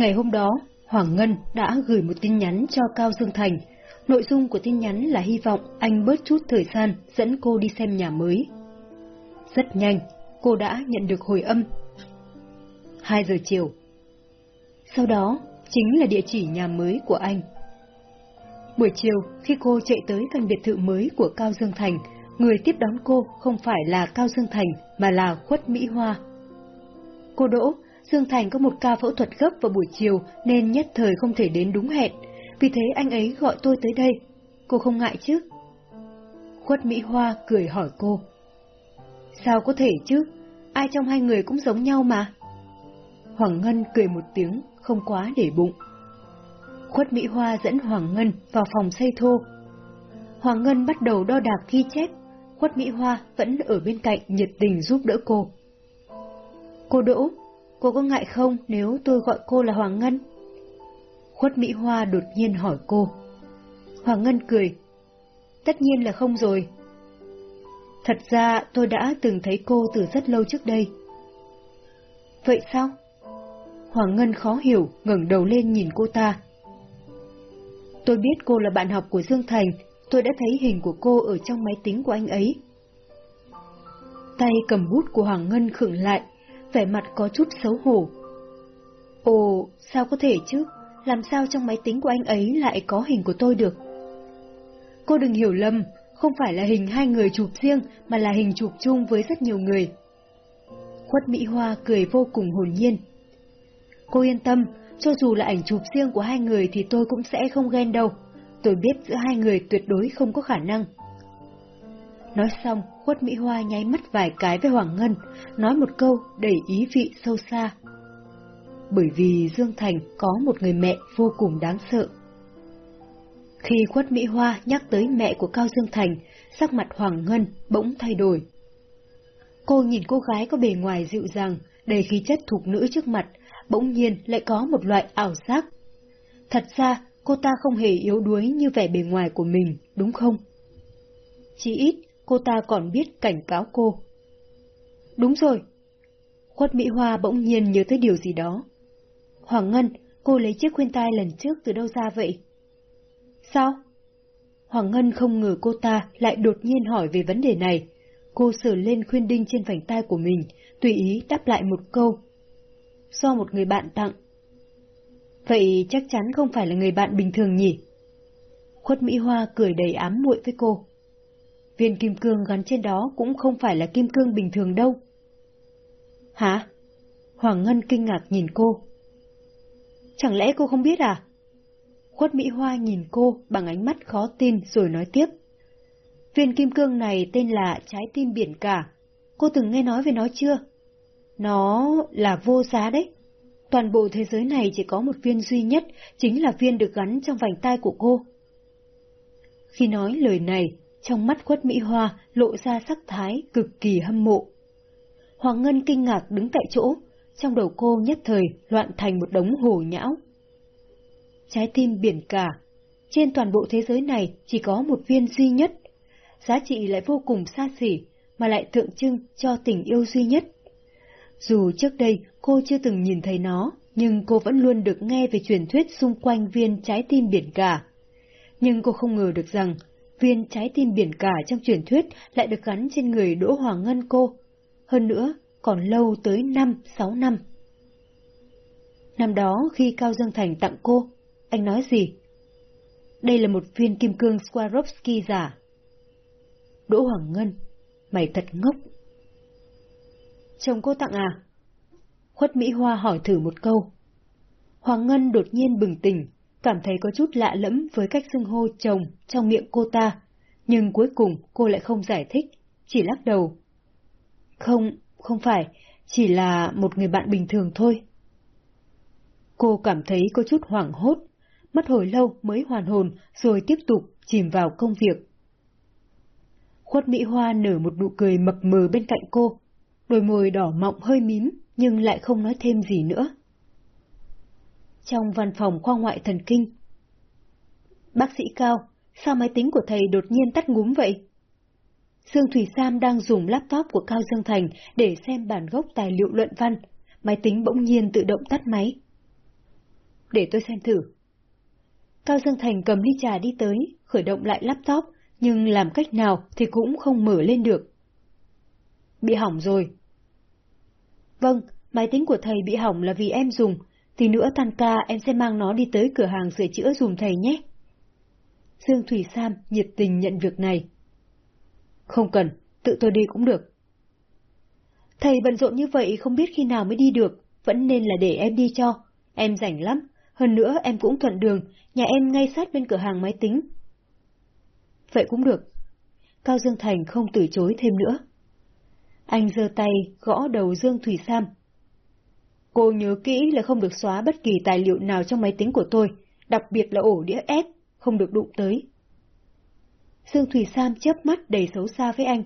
Ngày hôm đó, Hoàng Ngân đã gửi một tin nhắn cho Cao Dương Thành. Nội dung của tin nhắn là hy vọng anh bớt chút thời gian dẫn cô đi xem nhà mới. Rất nhanh, cô đã nhận được hồi âm. 2 giờ chiều. Sau đó, chính là địa chỉ nhà mới của anh. Buổi chiều, khi cô chạy tới căn biệt thự mới của Cao Dương Thành, người tiếp đón cô không phải là Cao Dương Thành mà là Khuất Mỹ Hoa. Cô Đỗ, Dương Thành có một ca phẫu thuật gấp vào buổi chiều nên nhất thời không thể đến đúng hẹn, vì thế anh ấy gọi tôi tới đây. Cô không ngại chứ? Khuất Mỹ Hoa cười hỏi cô. Sao có thể chứ? Ai trong hai người cũng giống nhau mà. Hoàng Ngân cười một tiếng, không quá để bụng. Khuất Mỹ Hoa dẫn Hoàng Ngân vào phòng xây thô. Hoàng Ngân bắt đầu đo đạc ghi chép, Khuất Mỹ Hoa vẫn ở bên cạnh nhiệt tình giúp đỡ cô. Cô Đỗ, cô có ngại không nếu tôi gọi cô là Hoàng Ngân? Khuất Mỹ Hoa đột nhiên hỏi cô. Hoàng Ngân cười. Tất nhiên là không rồi. Thật ra tôi đã từng thấy cô từ rất lâu trước đây. Vậy sao? Hoàng Ngân khó hiểu, ngẩng đầu lên nhìn cô ta. Tôi biết cô là bạn học của Dương Thành, tôi đã thấy hình của cô ở trong máy tính của anh ấy. Tay cầm bút của Hoàng Ngân khựng lại, vẻ mặt có chút xấu hổ. Ồ, sao có thể chứ? Làm sao trong máy tính của anh ấy lại có hình của tôi được? Cô đừng hiểu lầm, không phải là hình hai người chụp riêng, mà là hình chụp chung với rất nhiều người. Khuất Mỹ Hoa cười vô cùng hồn nhiên. Cô yên tâm, cho dù là ảnh chụp riêng của hai người thì tôi cũng sẽ không ghen đâu. Tôi biết giữa hai người tuyệt đối không có khả năng. Nói xong, Khuất Mỹ Hoa nháy mắt vài cái với Hoàng Ngân, nói một câu đầy ý vị sâu xa. Bởi vì Dương Thành có một người mẹ vô cùng đáng sợ. Khi Khuất Mỹ Hoa nhắc tới mẹ của Cao Dương Thành, sắc mặt Hoàng Ngân bỗng thay đổi. Cô nhìn cô gái có bề ngoài dịu dàng, đầy khí chất thục nữ trước mặt, bỗng nhiên lại có một loại ảo giác. Thật ra, cô ta không hề yếu đuối như vẻ bề ngoài của mình, đúng không? Chỉ ít, cô ta còn biết cảnh cáo cô. Đúng rồi. Khuất Mỹ Hoa bỗng nhiên nhớ tới điều gì đó. Hoàng Ngân, cô lấy chiếc khuyên tai lần trước từ đâu ra vậy? Sao? Hoàng Ngân không ngờ cô ta lại đột nhiên hỏi về vấn đề này. Cô sờ lên khuyên đinh trên vành tai của mình, tùy ý đáp lại một câu do một người bạn tặng. Vậy chắc chắn không phải là người bạn bình thường nhỉ? Khuất Mỹ Hoa cười đầy ám muội với cô. Viên kim cương gắn trên đó cũng không phải là kim cương bình thường đâu. Hả? Hoàng Ngân kinh ngạc nhìn cô. Chẳng lẽ cô không biết à? Khuất Mỹ Hoa nhìn cô bằng ánh mắt khó tin rồi nói tiếp. Viên kim cương này tên là trái tim biển cả. Cô từng nghe nói về nó chưa? Nó là vô giá đấy. Toàn bộ thế giới này chỉ có một viên duy nhất, chính là viên được gắn trong vành tay của cô. Khi nói lời này, trong mắt khuất Mỹ Hoa lộ ra sắc thái cực kỳ hâm mộ. Hoàng Ngân kinh ngạc đứng tại chỗ, trong đầu cô nhất thời loạn thành một đống hồ nhão. Trái tim biển cả, trên toàn bộ thế giới này chỉ có một viên duy nhất, giá trị lại vô cùng xa xỉ, mà lại tượng trưng cho tình yêu duy nhất. Dù trước đây cô chưa từng nhìn thấy nó, nhưng cô vẫn luôn được nghe về truyền thuyết xung quanh viên trái tim biển cả. Nhưng cô không ngờ được rằng, viên trái tim biển cả trong truyền thuyết lại được gắn trên người Đỗ Hoàng Ngân cô. Hơn nữa, còn lâu tới 5-6 năm. Năm đó khi Cao Dương Thành tặng cô, anh nói gì? Đây là một viên kim cương Swarovski giả. Đỗ Hoàng Ngân, mày thật ngốc. Chồng cô tặng à? Khuất Mỹ Hoa hỏi thử một câu. Hoàng Ngân đột nhiên bừng tỉnh, cảm thấy có chút lạ lẫm với cách xưng hô chồng trong miệng cô ta, nhưng cuối cùng cô lại không giải thích, chỉ lắc đầu. Không, không phải, chỉ là một người bạn bình thường thôi. Cô cảm thấy có chút hoảng hốt, mất hồi lâu mới hoàn hồn rồi tiếp tục chìm vào công việc. Khuất Mỹ Hoa nở một nụ cười mập mờ bên cạnh cô, đôi môi đỏ mọng hơi mím, nhưng lại không nói thêm gì nữa. Trong văn phòng khoa ngoại thần kinh. Bác sĩ Cao, sao máy tính của thầy đột nhiên tắt ngúm vậy? Dương Thủy Sam đang dùng laptop của Cao Dương Thành để xem bản gốc tài liệu luận văn, máy tính bỗng nhiên tự động tắt máy. để tôi xem thử. Cao Dương Thành cầm ly trà đi tới, khởi động lại laptop, nhưng làm cách nào thì cũng không mở lên được. Bị hỏng rồi. Vâng, máy tính của thầy bị hỏng là vì em dùng, thì nữa tan ca em sẽ mang nó đi tới cửa hàng sửa chữa dùm thầy nhé. Dương Thủy Sam nhiệt tình nhận việc này. Không cần, tự tôi đi cũng được. Thầy bận rộn như vậy không biết khi nào mới đi được, vẫn nên là để em đi cho. Em rảnh lắm, hơn nữa em cũng thuận đường, nhà em ngay sát bên cửa hàng máy tính. Vậy cũng được. Cao Dương Thành không từ chối thêm nữa. Anh giơ tay gõ đầu Dương Thủy Sam. Cô nhớ kỹ là không được xóa bất kỳ tài liệu nào trong máy tính của tôi, đặc biệt là ổ đĩa ép, không được đụng tới. Dương Thủy Sam chớp mắt đầy xấu xa với anh.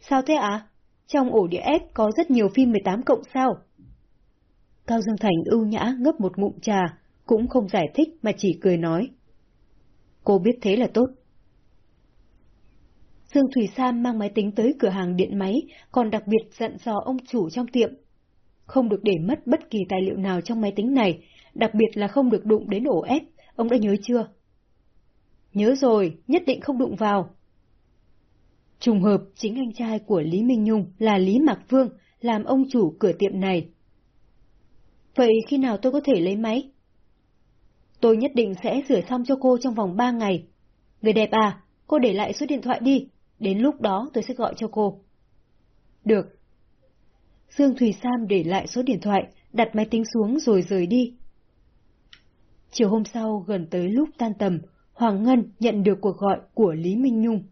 Sao thế ạ? À? Trong ổ đĩa ép có rất nhiều phim 18 cộng sao? Cao Dương Thành ưu nhã ngấp một ngụm trà, cũng không giải thích mà chỉ cười nói. Cô biết thế là tốt. Dương Thủy Sam mang máy tính tới cửa hàng điện máy, còn đặc biệt dặn dò ông chủ trong tiệm. Không được để mất bất kỳ tài liệu nào trong máy tính này, đặc biệt là không được đụng đến ổ ép, ông đã nhớ chưa? Nhớ rồi, nhất định không đụng vào. Trùng hợp, chính anh trai của Lý Minh Nhung là Lý Mạc Vương, làm ông chủ cửa tiệm này. Vậy khi nào tôi có thể lấy máy? Tôi nhất định sẽ sửa xong cho cô trong vòng ba ngày. Người đẹp à, cô để lại số điện thoại đi, đến lúc đó tôi sẽ gọi cho cô. Được. Dương Thùy Sam để lại số điện thoại, đặt máy tính xuống rồi rời đi. Chiều hôm sau, gần tới lúc tan tầm, Hoàng Ngân nhận được cuộc gọi của Lý Minh Nhung.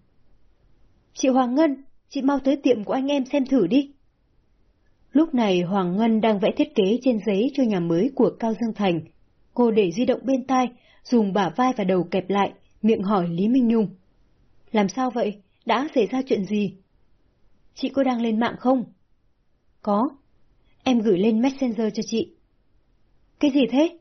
Chị Hoàng Ngân, chị mau tới tiệm của anh em xem thử đi. Lúc này Hoàng Ngân đang vẽ thiết kế trên giấy cho nhà mới của Cao Dương Thành. Cô để di động bên tai, dùng bả vai và đầu kẹp lại, miệng hỏi Lý Minh Nhung. Làm sao vậy? Đã xảy ra chuyện gì? Chị có đang lên mạng không? Có. Em gửi lên Messenger cho chị. Cái gì thế?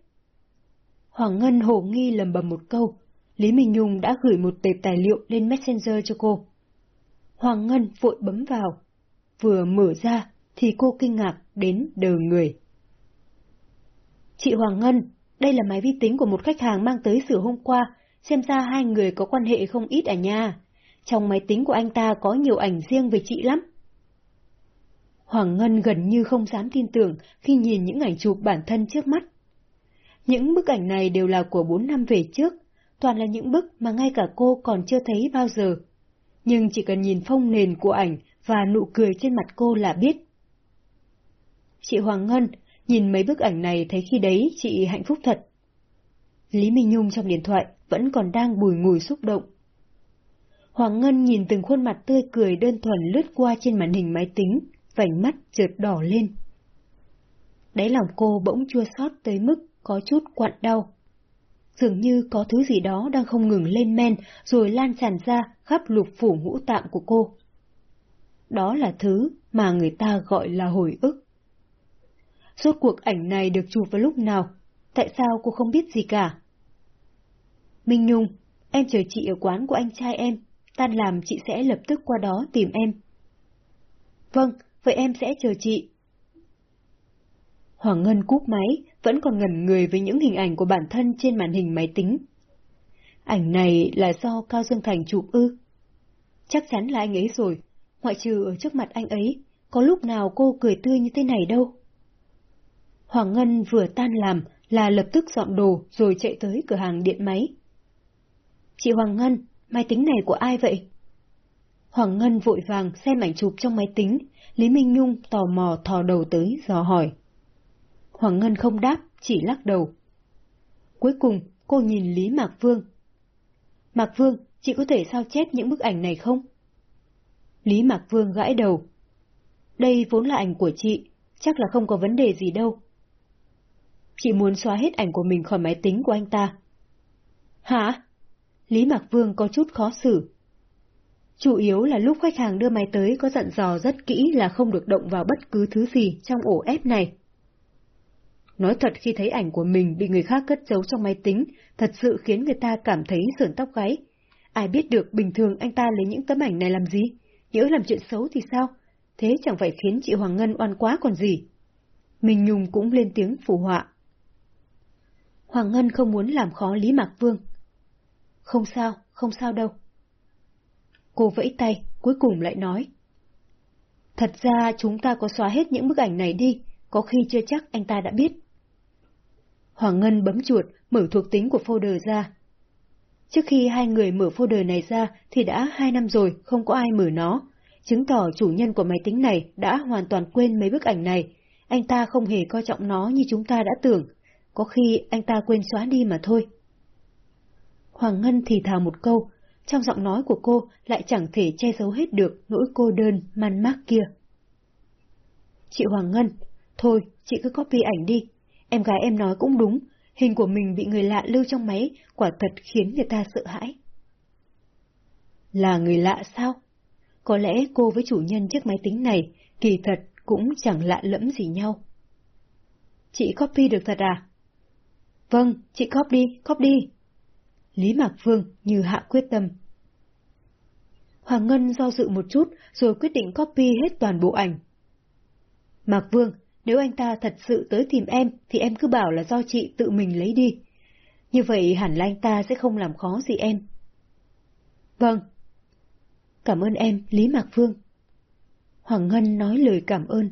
Hoàng Ngân hồ nghi lầm bầm một câu. Lý Minh Nhung đã gửi một tệp tài liệu lên Messenger cho cô. Hoàng Ngân vội bấm vào. Vừa mở ra thì cô kinh ngạc đến đờ người. Chị Hoàng Ngân, đây là máy vi tính của một khách hàng mang tới sửa hôm qua, xem ra hai người có quan hệ không ít à nha. Trong máy tính của anh ta có nhiều ảnh riêng về chị lắm. Hoàng Ngân gần như không dám tin tưởng khi nhìn những ảnh chụp bản thân trước mắt. Những bức ảnh này đều là của bốn năm về trước, toàn là những bức mà ngay cả cô còn chưa thấy bao giờ. Nhưng chỉ cần nhìn phông nền của ảnh và nụ cười trên mặt cô là biết. Chị Hoàng Ngân, nhìn mấy bức ảnh này thấy khi đấy chị hạnh phúc thật. Lý Minh Nhung trong điện thoại vẫn còn đang bùi ngùi xúc động. Hoàng Ngân nhìn từng khuôn mặt tươi cười đơn thuần lướt qua trên màn hình máy tính, vành mắt chợt đỏ lên. Đáy lòng cô bỗng chua xót tới mức có chút quặn đau. Dường như có thứ gì đó đang không ngừng lên men rồi lan tràn ra khắp lục phủ ngũ tạng của cô. Đó là thứ mà người ta gọi là hồi ức. Rốt cuộc ảnh này được chụp vào lúc nào? Tại sao cô không biết gì cả? Minh Nhung, em chờ chị ở quán của anh trai em. Tan làm chị sẽ lập tức qua đó tìm em. Vâng, vậy em sẽ chờ chị. Hoàng Ngân cúp máy, vẫn còn ngẩn người với những hình ảnh của bản thân trên màn hình máy tính. Ảnh này là do Cao Dương Thành chụp ư? Chắc chắn là anh ấy rồi, ngoại trừ ở trước mặt anh ấy, có lúc nào cô cười tươi như thế này đâu. Hoàng Ngân vừa tan làm là lập tức dọn đồ rồi chạy tới cửa hàng điện máy. Chị Hoàng Ngân, máy tính này của ai vậy? Hoàng Ngân vội vàng xem ảnh chụp trong máy tính, Lý Minh Nhung tò mò thò đầu tới dò hỏi. Hoàng Ngân không đáp, chỉ lắc đầu. Cuối cùng, cô nhìn Lý Mạc Vương. Mạc Vương, chị có thể sao chép những bức ảnh này không? Lý Mạc Vương gãi đầu. Đây vốn là ảnh của chị, chắc là không có vấn đề gì đâu. Chị muốn xóa hết ảnh của mình khỏi máy tính của anh ta. Hả? Lý Mạc Vương có chút khó xử. Chủ yếu là lúc khách hàng đưa máy tới có dặn dò rất kỹ là không được động vào bất cứ thứ gì trong ổ ép này. Nói thật khi thấy ảnh của mình bị người khác cất giấu trong máy tính, thật sự khiến người ta cảm thấy sườn tóc gáy. Ai biết được bình thường anh ta lấy những tấm ảnh này làm gì? Nhớ làm chuyện xấu thì sao? Thế chẳng phải khiến chị Hoàng Ngân oan quá còn gì? mình Nhung cũng lên tiếng phủ họa. Hoàng Ngân không muốn làm khó Lý Mạc Vương. Không sao, không sao đâu. Cô vẫy tay, cuối cùng lại nói. Thật ra chúng ta có xóa hết những bức ảnh này đi, có khi chưa chắc anh ta đã biết. Hoàng Ngân bấm chuột, mở thuộc tính của folder ra. Trước khi hai người mở folder này ra thì đã hai năm rồi, không có ai mở nó, chứng tỏ chủ nhân của máy tính này đã hoàn toàn quên mấy bức ảnh này. Anh ta không hề coi trọng nó như chúng ta đã tưởng, có khi anh ta quên xóa đi mà thôi. Hoàng Ngân thì thào một câu, trong giọng nói của cô lại chẳng thể che giấu hết được nỗi cô đơn, man mác kia. Chị Hoàng Ngân, thôi, chị cứ copy ảnh đi. Em gái em nói cũng đúng, hình của mình bị người lạ lưu trong máy, quả thật khiến người ta sợ hãi. Là người lạ sao? Có lẽ cô với chủ nhân chiếc máy tính này, kỳ thật cũng chẳng lạ lẫm gì nhau. Chị copy được thật à? Vâng, chị copy đi, copy đi. Lý Mạc Phương như hạ quyết tâm. Hoàng Ngân do dự một chút rồi quyết định copy hết toàn bộ ảnh. Mạc Vương, nếu anh ta thật sự tới tìm em thì em cứ bảo là do chị tự mình lấy đi. Như vậy hẳn là anh ta sẽ không làm khó gì em. Vâng. Cảm ơn em, Lý Mạc Vương. Hoàng Ngân nói lời cảm ơn.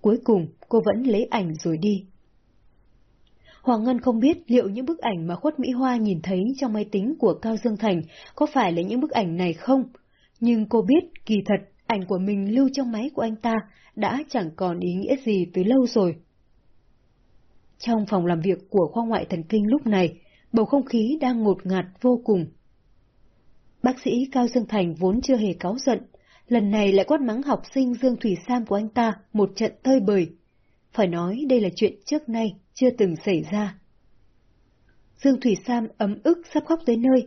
Cuối cùng, cô vẫn lấy ảnh rồi đi. Hoàng Ngân không biết liệu những bức ảnh mà Khuất Mỹ Hoa nhìn thấy trong máy tính của Cao Dương Thành có phải là những bức ảnh này không, nhưng cô biết kỳ thật ảnh của mình lưu trong máy của anh ta đã chẳng còn ý nghĩa gì từ lâu rồi. Trong phòng làm việc của khoa ngoại thần kinh lúc này, bầu không khí đang ngột ngạt vô cùng. Bác sĩ Cao Dương Thành vốn chưa hề cáu giận, lần này lại quát mắng học sinh Dương Thủy Sam của anh ta một trận tơi bời. Phải nói đây là chuyện trước nay chưa từng xảy ra. Dương Thủy Sam ấm ức sắp khóc tới nơi.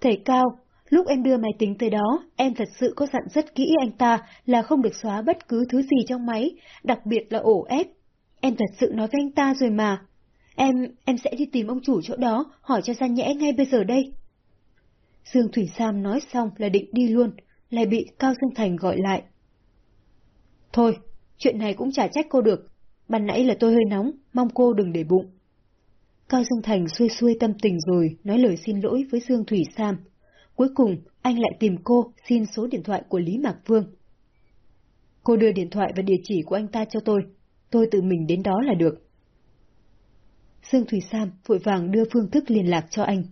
Thầy Cao, lúc em đưa máy tính tới đó, em thật sự có dặn rất kỹ anh ta là không được xóa bất cứ thứ gì trong máy, đặc biệt là ổ ép. Em thật sự nói với anh ta rồi mà. Em, em sẽ đi tìm ông chủ chỗ đó, hỏi cho ra nhẽ ngay bây giờ đây. Dương Thủy Sam nói xong là định đi luôn, lại bị Cao Dương Thành gọi lại. Thôi, chuyện này cũng chả trách cô được, ban nãy là tôi hơi nóng, mong cô đừng để bụng. Cao Dương Thành xuôi xuôi tâm tình rồi, nói lời xin lỗi với Dương Thủy Sam. Cuối cùng, anh lại tìm cô xin số điện thoại của Lý Mạc Vương. Cô đưa điện thoại và địa chỉ của anh ta cho tôi, tôi tự mình đến đó là được. Dương Thủy Sam vội vàng đưa phương thức liên lạc cho anh.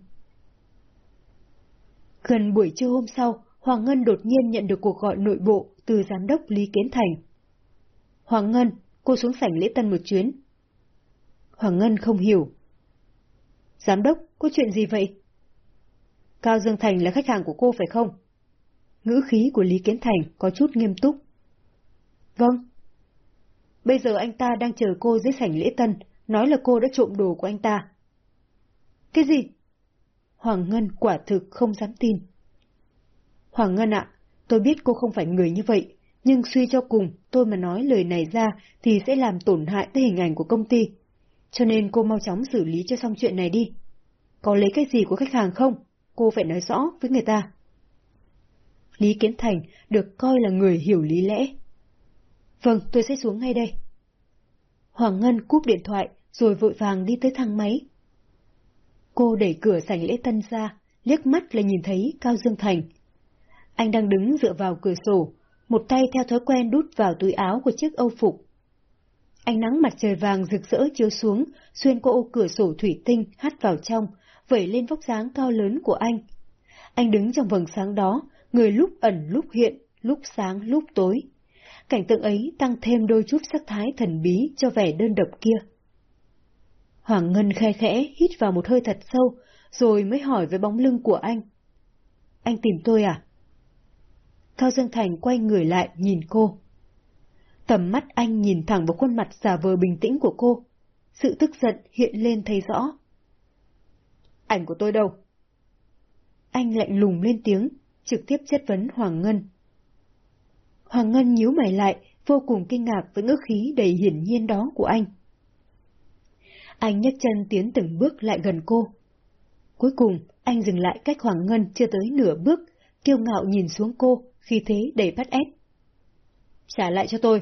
Gần buổi trưa hôm sau, Hoàng Ngân đột nhiên nhận được cuộc gọi nội bộ từ giám đốc Lý Kiến Thành. Hoàng Ngân, cô xuống sảnh lễ tân một chuyến. Hoàng Ngân không hiểu. Giám đốc, có chuyện gì vậy? Cao Dương Thành là khách hàng của cô phải không? Ngữ khí của Lý Kiến Thành có chút nghiêm túc. Vâng. Bây giờ anh ta đang chờ cô dưới sảnh lễ tân, nói là cô đã trộm đồ của anh ta. Cái gì? Hoàng Ngân quả thực không dám tin. Hoàng Ngân ạ, tôi biết cô không phải người như vậy, nhưng suy cho cùng, tôi mà nói lời này ra thì sẽ làm tổn hại tới hình ảnh của công ty. Cho nên cô mau chóng xử lý cho xong chuyện này đi. Có lấy cái gì của khách hàng không? Cô phải nói rõ với người ta. Lý Kiến Thành được coi là người hiểu lý lẽ. Vâng, tôi sẽ xuống ngay đây. Hoàng Ngân cúp điện thoại, rồi vội vàng đi tới thang máy. Cô đẩy cửa sảnh lễ tân ra, liếc mắt là nhìn thấy Cao Dương Thành. Anh đang đứng dựa vào cửa sổ, một tay theo thói quen đút vào túi áo của chiếc âu phục. Ánh nắng mặt trời vàng rực rỡ chiếu xuống, xuyên qua ô cửa sổ thủy tinh hắt vào trong, vẩy lên vóc dáng cao lớn của anh. Anh đứng trong vầng sáng đó, người lúc ẩn lúc hiện, lúc sáng lúc tối. Cảnh tượng ấy tăng thêm đôi chút sắc thái thần bí cho vẻ đơn độc kia. Hoàng Ngân khe khẽ hít vào một hơi thật sâu, rồi mới hỏi với bóng lưng của anh. Anh tìm tôi à? Cao Dương Thành quay người lại nhìn cô. Tầm mắt anh nhìn thẳng vào khuôn mặt giả vờ bình tĩnh của cô. Sự tức giận hiện lên thấy rõ. Ảnh của tôi đâu? Anh lạnh lùng lên tiếng, trực tiếp chất vấn Hoàng Ngân. Hoàng Ngân nhíu mày lại, vô cùng kinh ngạc với ngữ khí đầy hiển nhiên đó của anh. Anh nhấc chân tiến từng bước lại gần cô. Cuối cùng, anh dừng lại cách Hoàng Ngân chưa tới nửa bước, kiêu ngạo nhìn xuống cô, khi thế đầy bắt ép. Trả lại cho tôi.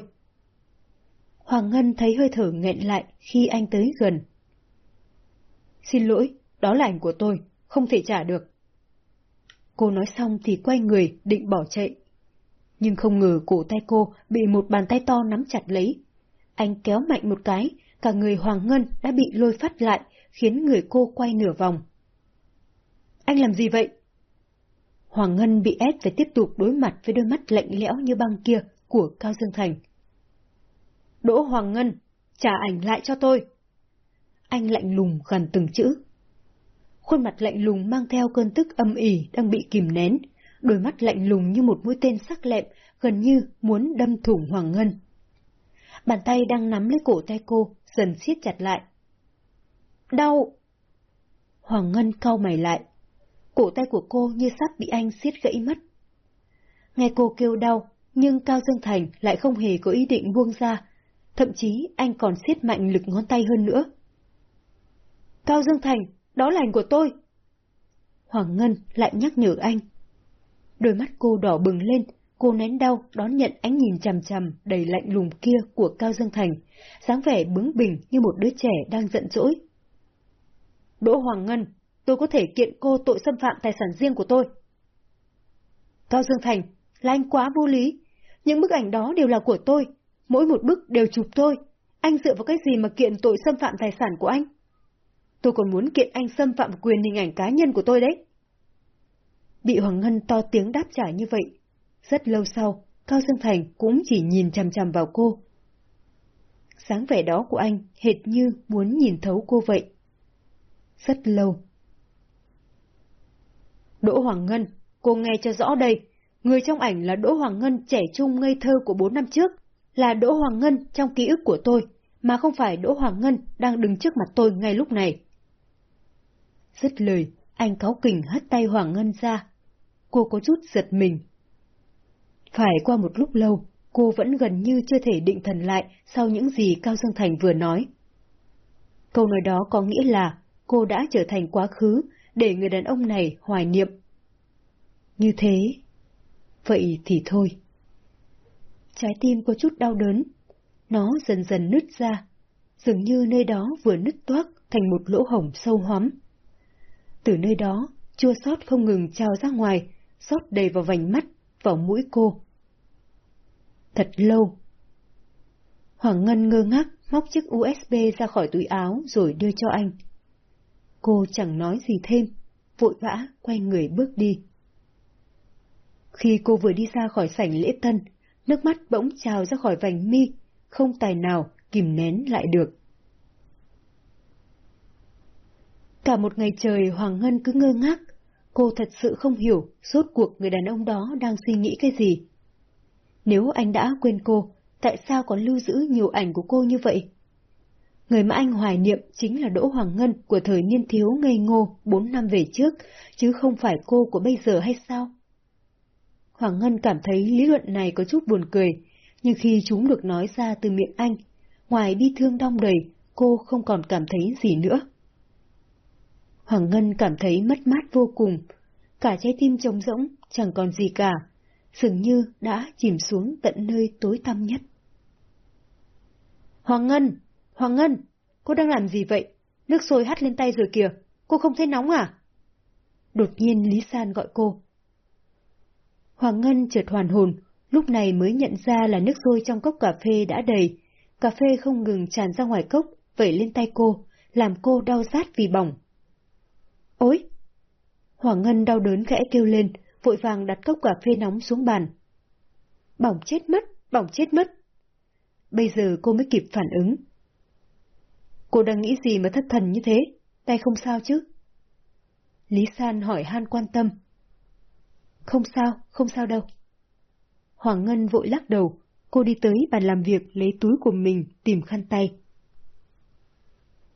Hoàng Ngân thấy hơi thở nghẹn lại khi anh tới gần. xin lỗi, đó là ảnh của tôi, không thể trả được. Cô nói xong thì quay người, định bỏ chạy. Nhưng không ngờ cổ tay cô bị một bàn tay to nắm chặt lấy. Anh kéo mạnh một cái, cả người Hoàng Ngân đã bị lôi phát lại, khiến người cô quay nửa vòng. Anh làm gì vậy? Hoàng Ngân bị ép phải tiếp tục đối mặt với đôi mắt lạnh lẽo như băng kia của Cao Dương Thành. Đỗ Hoàng Ngân, trả ảnh lại cho tôi. Anh lạnh lùng gần từng chữ. Khuôn mặt lạnh lùng mang theo cơn tức âm ỉ đang bị kìm nén, đôi mắt lạnh lùng như một mũi tên sắc lẹm, gần như muốn đâm thủng Hoàng Ngân. Bàn tay đang nắm lấy cổ tay cô, dần siết chặt lại. Đau! Hoàng Ngân cau mày lại. Cổ tay của cô như sắp bị anh siết gãy mất. Nghe cô kêu đau, nhưng Cao Dương Thành lại không hề có ý định buông ra, thậm chí anh còn siết mạnh lực ngón tay hơn nữa. Cao Dương Thành, đó là ảnh của tôi. Hoàng Ngân lại nhắc nhở anh. Đôi mắt cô đỏ bừng lên, cô nén đau đón nhận ánh nhìn chằm chằm đầy lạnh lùng kia của Cao Dương Thành, dáng vẻ bướng bỉnh như một đứa trẻ đang giận dỗi. Đỗ Hoàng Ngân, tôi có thể kiện cô tội xâm phạm tài sản riêng của tôi. Cao Dương Thành, là anh quá vô lý. Những bức ảnh đó đều là của tôi, mỗi một bức đều chụp tôi. Anh dựa vào cái gì mà kiện tội xâm phạm tài sản của anh? Tôi còn muốn kiện anh xâm phạm quyền hình ảnh cá nhân của tôi đấy. Bị Hoàng Ngân to tiếng đáp trả như vậy. Rất lâu sau, Cao Dương Thành cũng chỉ nhìn chằm chằm vào cô. Sáng vẻ đó của anh hệt như muốn nhìn thấu cô vậy. Rất lâu. Đỗ Hoàng Ngân, cô nghe cho rõ đây. Người trong ảnh là Đỗ Hoàng Ngân trẻ trung ngây thơ của bốn năm trước, là Đỗ Hoàng Ngân trong ký ức của tôi, mà không phải Đỗ Hoàng Ngân đang đứng trước mặt tôi ngay lúc này. Dứt lời, anh cáu kình hất tay Hoàng Ngân ra. Cô có chút giật mình. Phải qua một lúc lâu, cô vẫn gần như chưa thể định thần lại sau những gì Cao Dương Thành vừa nói. Câu nói đó có nghĩa là cô đã trở thành quá khứ để người đàn ông này hoài niệm. Như thế, vậy thì thôi. Trái tim có chút đau đớn, nó dần dần nứt ra, dường như nơi đó vừa nứt toác thành một lỗ hổng sâu hoắm. Từ nơi đó, chua sót không ngừng trào ra ngoài, sót đầy vào vành mắt, vào mũi cô. Thật lâu. Hoàng Ngân ngơ ngác móc chiếc USB ra khỏi túi áo rồi đưa cho anh. Cô chẳng nói gì thêm, vội vã quay người bước đi. Khi cô vừa đi ra khỏi sảnh lễ tân, nước mắt bỗng trào ra khỏi vành mi, không tài nào kìm nén lại được. Cả một ngày trời Hoàng Ngân cứ ngơ ngác, cô thật sự không hiểu suốt cuộc người đàn ông đó đang suy nghĩ cái gì. Nếu anh đã quên cô, tại sao còn lưu giữ nhiều ảnh của cô như vậy? Người mà anh hoài niệm chính là Đỗ Hoàng Ngân của thời niên thiếu ngây ngô bốn năm về trước, chứ không phải cô của bây giờ hay sao? Hoàng Ngân cảm thấy lý luận này có chút buồn cười, nhưng khi chúng được nói ra từ miệng anh, ngoài bi thương đong đầy, cô không còn cảm thấy gì nữa. Hoàng Ngân cảm thấy mất mát vô cùng, cả trái tim trống rỗng, chẳng còn gì cả, dường như đã chìm xuống tận nơi tối tăm nhất. Hoàng Ngân! Hoàng Ngân! Cô đang làm gì vậy? Nước sôi hắt lên tay rồi kìa, cô không thấy nóng à? Đột nhiên Lý San gọi cô. Hoàng Ngân chợt hoàn hồn, lúc này mới nhận ra là nước sôi trong cốc cà phê đã đầy. Cà phê không ngừng tràn ra ngoài cốc, vẩy lên tay cô, làm cô đau rát vì bỏng. Ôi! Hoàng Ngân đau đớn khẽ kêu lên, vội vàng đặt cốc cà phê nóng xuống bàn. Bỏng chết mất, bỏng chết mất. Bây giờ cô mới kịp phản ứng. Cô đang nghĩ gì mà thất thần như thế? Tay không sao chứ? Lý San hỏi han quan tâm. Không sao, không sao đâu. Hoàng Ngân vội lắc đầu, cô đi tới bàn làm việc lấy túi của mình tìm khăn tay.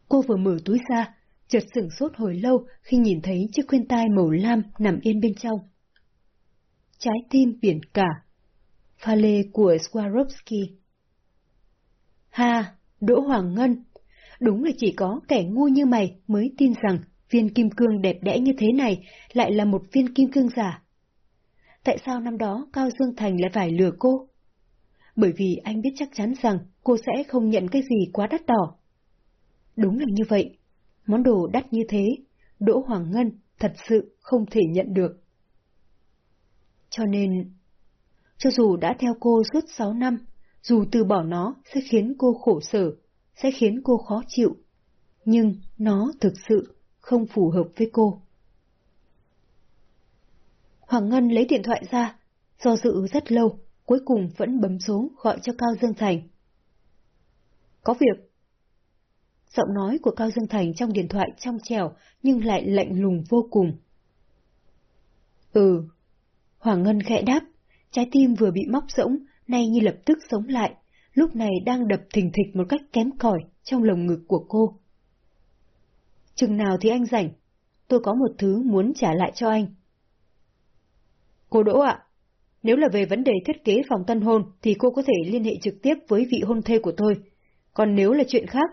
Cô vừa mở túi ra, chợt sửng sốt hồi lâu khi nhìn thấy chiếc khuyên tai màu lam nằm yên bên trong. Trái tim biển cả. Pha lê của Swarovski. Ha, Đỗ Hoàng Ngân. Đúng là chỉ có kẻ ngu như mày mới tin rằng viên kim cương đẹp đẽ như thế này lại là một viên kim cương giả. Tại sao năm đó Cao Dương Thành lại phải lừa cô? Bởi vì anh biết chắc chắn rằng cô sẽ không nhận cái gì quá đắt đỏ. Đúng là như vậy, Món đồ đắt như thế, Đỗ Hoàng Ngân thật sự không thể nhận được. Cho nên, cho dù đã theo cô suốt 6 năm, dù từ bỏ nó sẽ khiến cô khổ sở, sẽ khiến cô khó chịu, nhưng nó thực sự không phù hợp với cô. Hoàng Ngân lấy điện thoại ra, do dự rất lâu, cuối cùng vẫn bấm số gọi cho Cao Dương Thành. Có việc. Giọng nói của Cao Dương Thành trong điện thoại trong trẻo nhưng lại lạnh lùng vô cùng. Ừ. Hoàng Ngân khẽ đáp, trái tim vừa bị móc rỗng, nay như lập tức sống lại, lúc này đang đập thình thịch một cách kém cỏi trong lồng ngực của cô. Chừng nào thì anh rảnh, tôi có một thứ muốn trả lại cho anh. Cô Đỗ ạ, nếu là về vấn đề thiết kế phòng tân hôn thì cô có thể liên hệ trực tiếp với vị hôn thê của tôi, còn nếu là chuyện khác...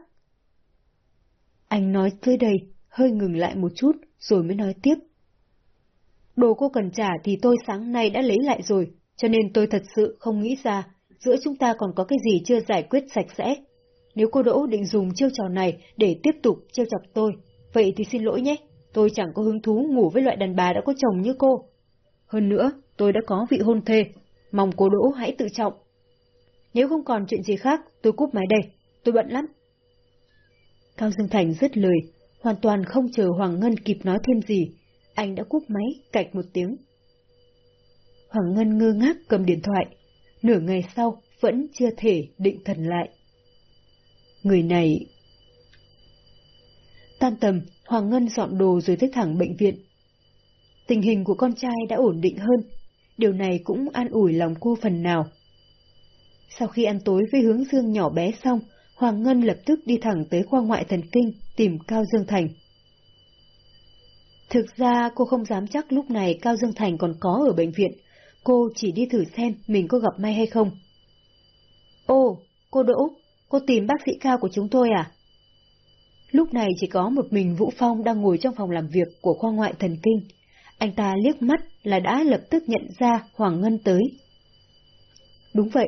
Anh nói tới đây, hơi ngừng lại một chút, rồi mới nói tiếp. Đồ cô cần trả thì tôi sáng nay đã lấy lại rồi, cho nên tôi thật sự không nghĩ ra giữa chúng ta còn có cái gì chưa giải quyết sạch sẽ. Nếu cô Đỗ định dùng chiêu trò này để tiếp tục trêu chọc tôi, vậy thì xin lỗi nhé, tôi chẳng có hứng thú ngủ với loại đàn bà đã có chồng như cô. Hơn nữa, tôi đã có vị hôn thê, mong cô Đỗ hãy tự trọng. Nếu không còn chuyện gì khác, tôi cúp máy đây, tôi bận lắm. Cao Dương Thành dứt lời, hoàn toàn không chờ Hoàng Ngân kịp nói thêm gì, anh đã cúp máy cạch một tiếng. Hoàng Ngân ngơ ngác cầm điện thoại, nửa ngày sau vẫn chưa thể định thần lại. Người này... Tan tầm, Hoàng Ngân dọn đồ rồi tới thẳng bệnh viện. Tình hình của con trai đã ổn định hơn, điều này cũng an ủi lòng cô phần nào. Sau khi ăn tối với hướng dương nhỏ bé xong, Hoàng Ngân lập tức đi thẳng tới khoa ngoại thần kinh tìm Cao Dương Thành. Thực ra cô không dám chắc lúc này Cao Dương Thành còn có ở bệnh viện, cô chỉ đi thử xem mình có gặp may hay không. Ô, cô Đỗ, cô tìm bác sĩ Cao của chúng tôi à? Lúc này chỉ có một mình Vũ Phong đang ngồi trong phòng làm việc của khoa ngoại thần kinh. Anh ta liếc mắt là đã lập tức nhận ra Hoàng Ngân tới. Đúng vậy,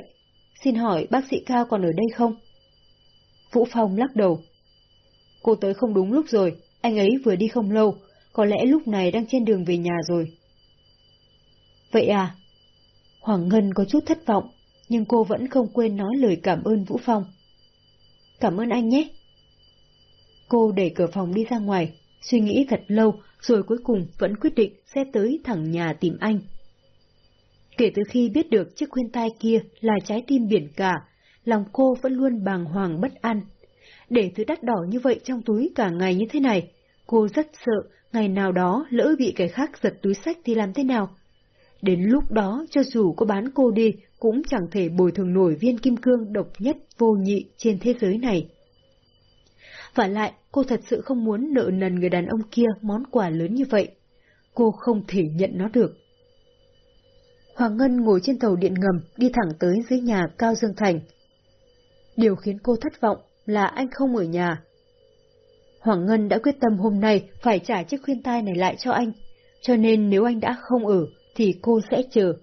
xin hỏi bác sĩ Cao còn ở đây không? Vũ Phong lắc đầu. Cô tới không đúng lúc rồi, anh ấy vừa đi không lâu, có lẽ lúc này đang trên đường về nhà rồi. Vậy à? Hoàng Ngân có chút thất vọng, nhưng cô vẫn không quên nói lời cảm ơn Vũ Phong. Cảm ơn anh nhé. Cô đẩy cửa phòng đi ra ngoài, suy nghĩ thật lâu, rồi cuối cùng vẫn quyết định sẽ tới thẳng nhà tìm anh. Kể từ khi biết được chiếc khuyên tai kia là trái tim biển cả, lòng cô vẫn luôn bàng hoàng bất an. Để thứ đắt đỏ như vậy trong túi cả ngày như thế này, cô rất sợ ngày nào đó lỡ bị kẻ khác giật túi sách thì làm thế nào? Đến lúc đó, cho dù có bán cô đi, cũng chẳng thể bồi thường nổi viên kim cương độc nhất vô nhị trên thế giới này. Và lại, cô thật sự không muốn nợ nần người đàn ông kia món quà lớn như vậy. Cô không thể nhận nó được. Hoàng Ngân ngồi trên tàu điện ngầm đi thẳng tới dưới nhà Cao Dương Thành. Điều khiến cô thất vọng là anh không ở nhà. Hoàng Ngân đã quyết tâm hôm nay phải trả chiếc khuyên tai này lại cho anh, cho nên nếu anh đã không ở, thì cô sẽ chờ.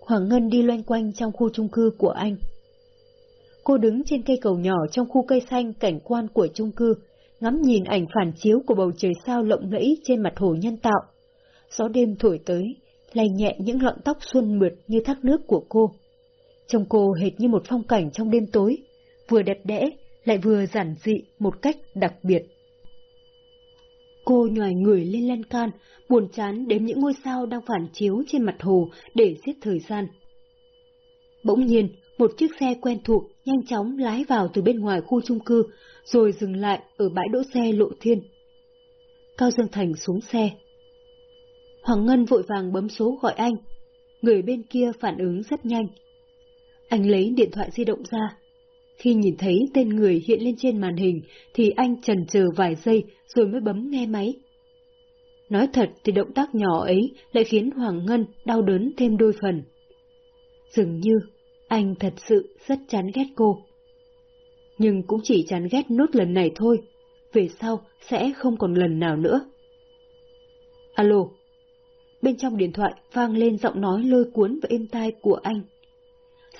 Hoàng Ngân đi loanh quanh trong khu chung cư của anh. Cô đứng trên cây cầu nhỏ trong khu cây xanh cảnh quan của chung cư, ngắm nhìn ảnh phản chiếu của bầu trời sao lộng lẫy trên mặt hồ nhân tạo. Gió đêm thổi tới, lay nhẹ những lọn tóc xuân mượt như thác nước của cô. Trông cô hệt như một phong cảnh trong đêm tối, vừa đẹp đẽ, lại vừa giản dị một cách đặc biệt. Cô nhòi người lên lan can, buồn chán đếm những ngôi sao đang phản chiếu trên mặt hồ để giết thời gian. Bỗng nhiên, một chiếc xe quen thuộc nhanh chóng lái vào từ bên ngoài khu chung cư, rồi dừng lại ở bãi đỗ xe lộ thiên. Cao Dương Thành xuống xe. Hoàng Ngân vội vàng bấm số gọi anh. Người bên kia phản ứng rất nhanh. Anh lấy điện thoại di động ra. Khi nhìn thấy tên người hiện lên trên màn hình thì anh chần chờ vài giây rồi mới bấm nghe máy. Nói thật thì động tác nhỏ ấy lại khiến Hoàng Ngân đau đớn thêm đôi phần. Dường như anh thật sự rất chán ghét cô. Nhưng cũng chỉ chán ghét nốt lần này thôi, về sau sẽ không còn lần nào nữa. Alo. Bên trong điện thoại vang lên giọng nói lôi cuốn và êm tai của anh.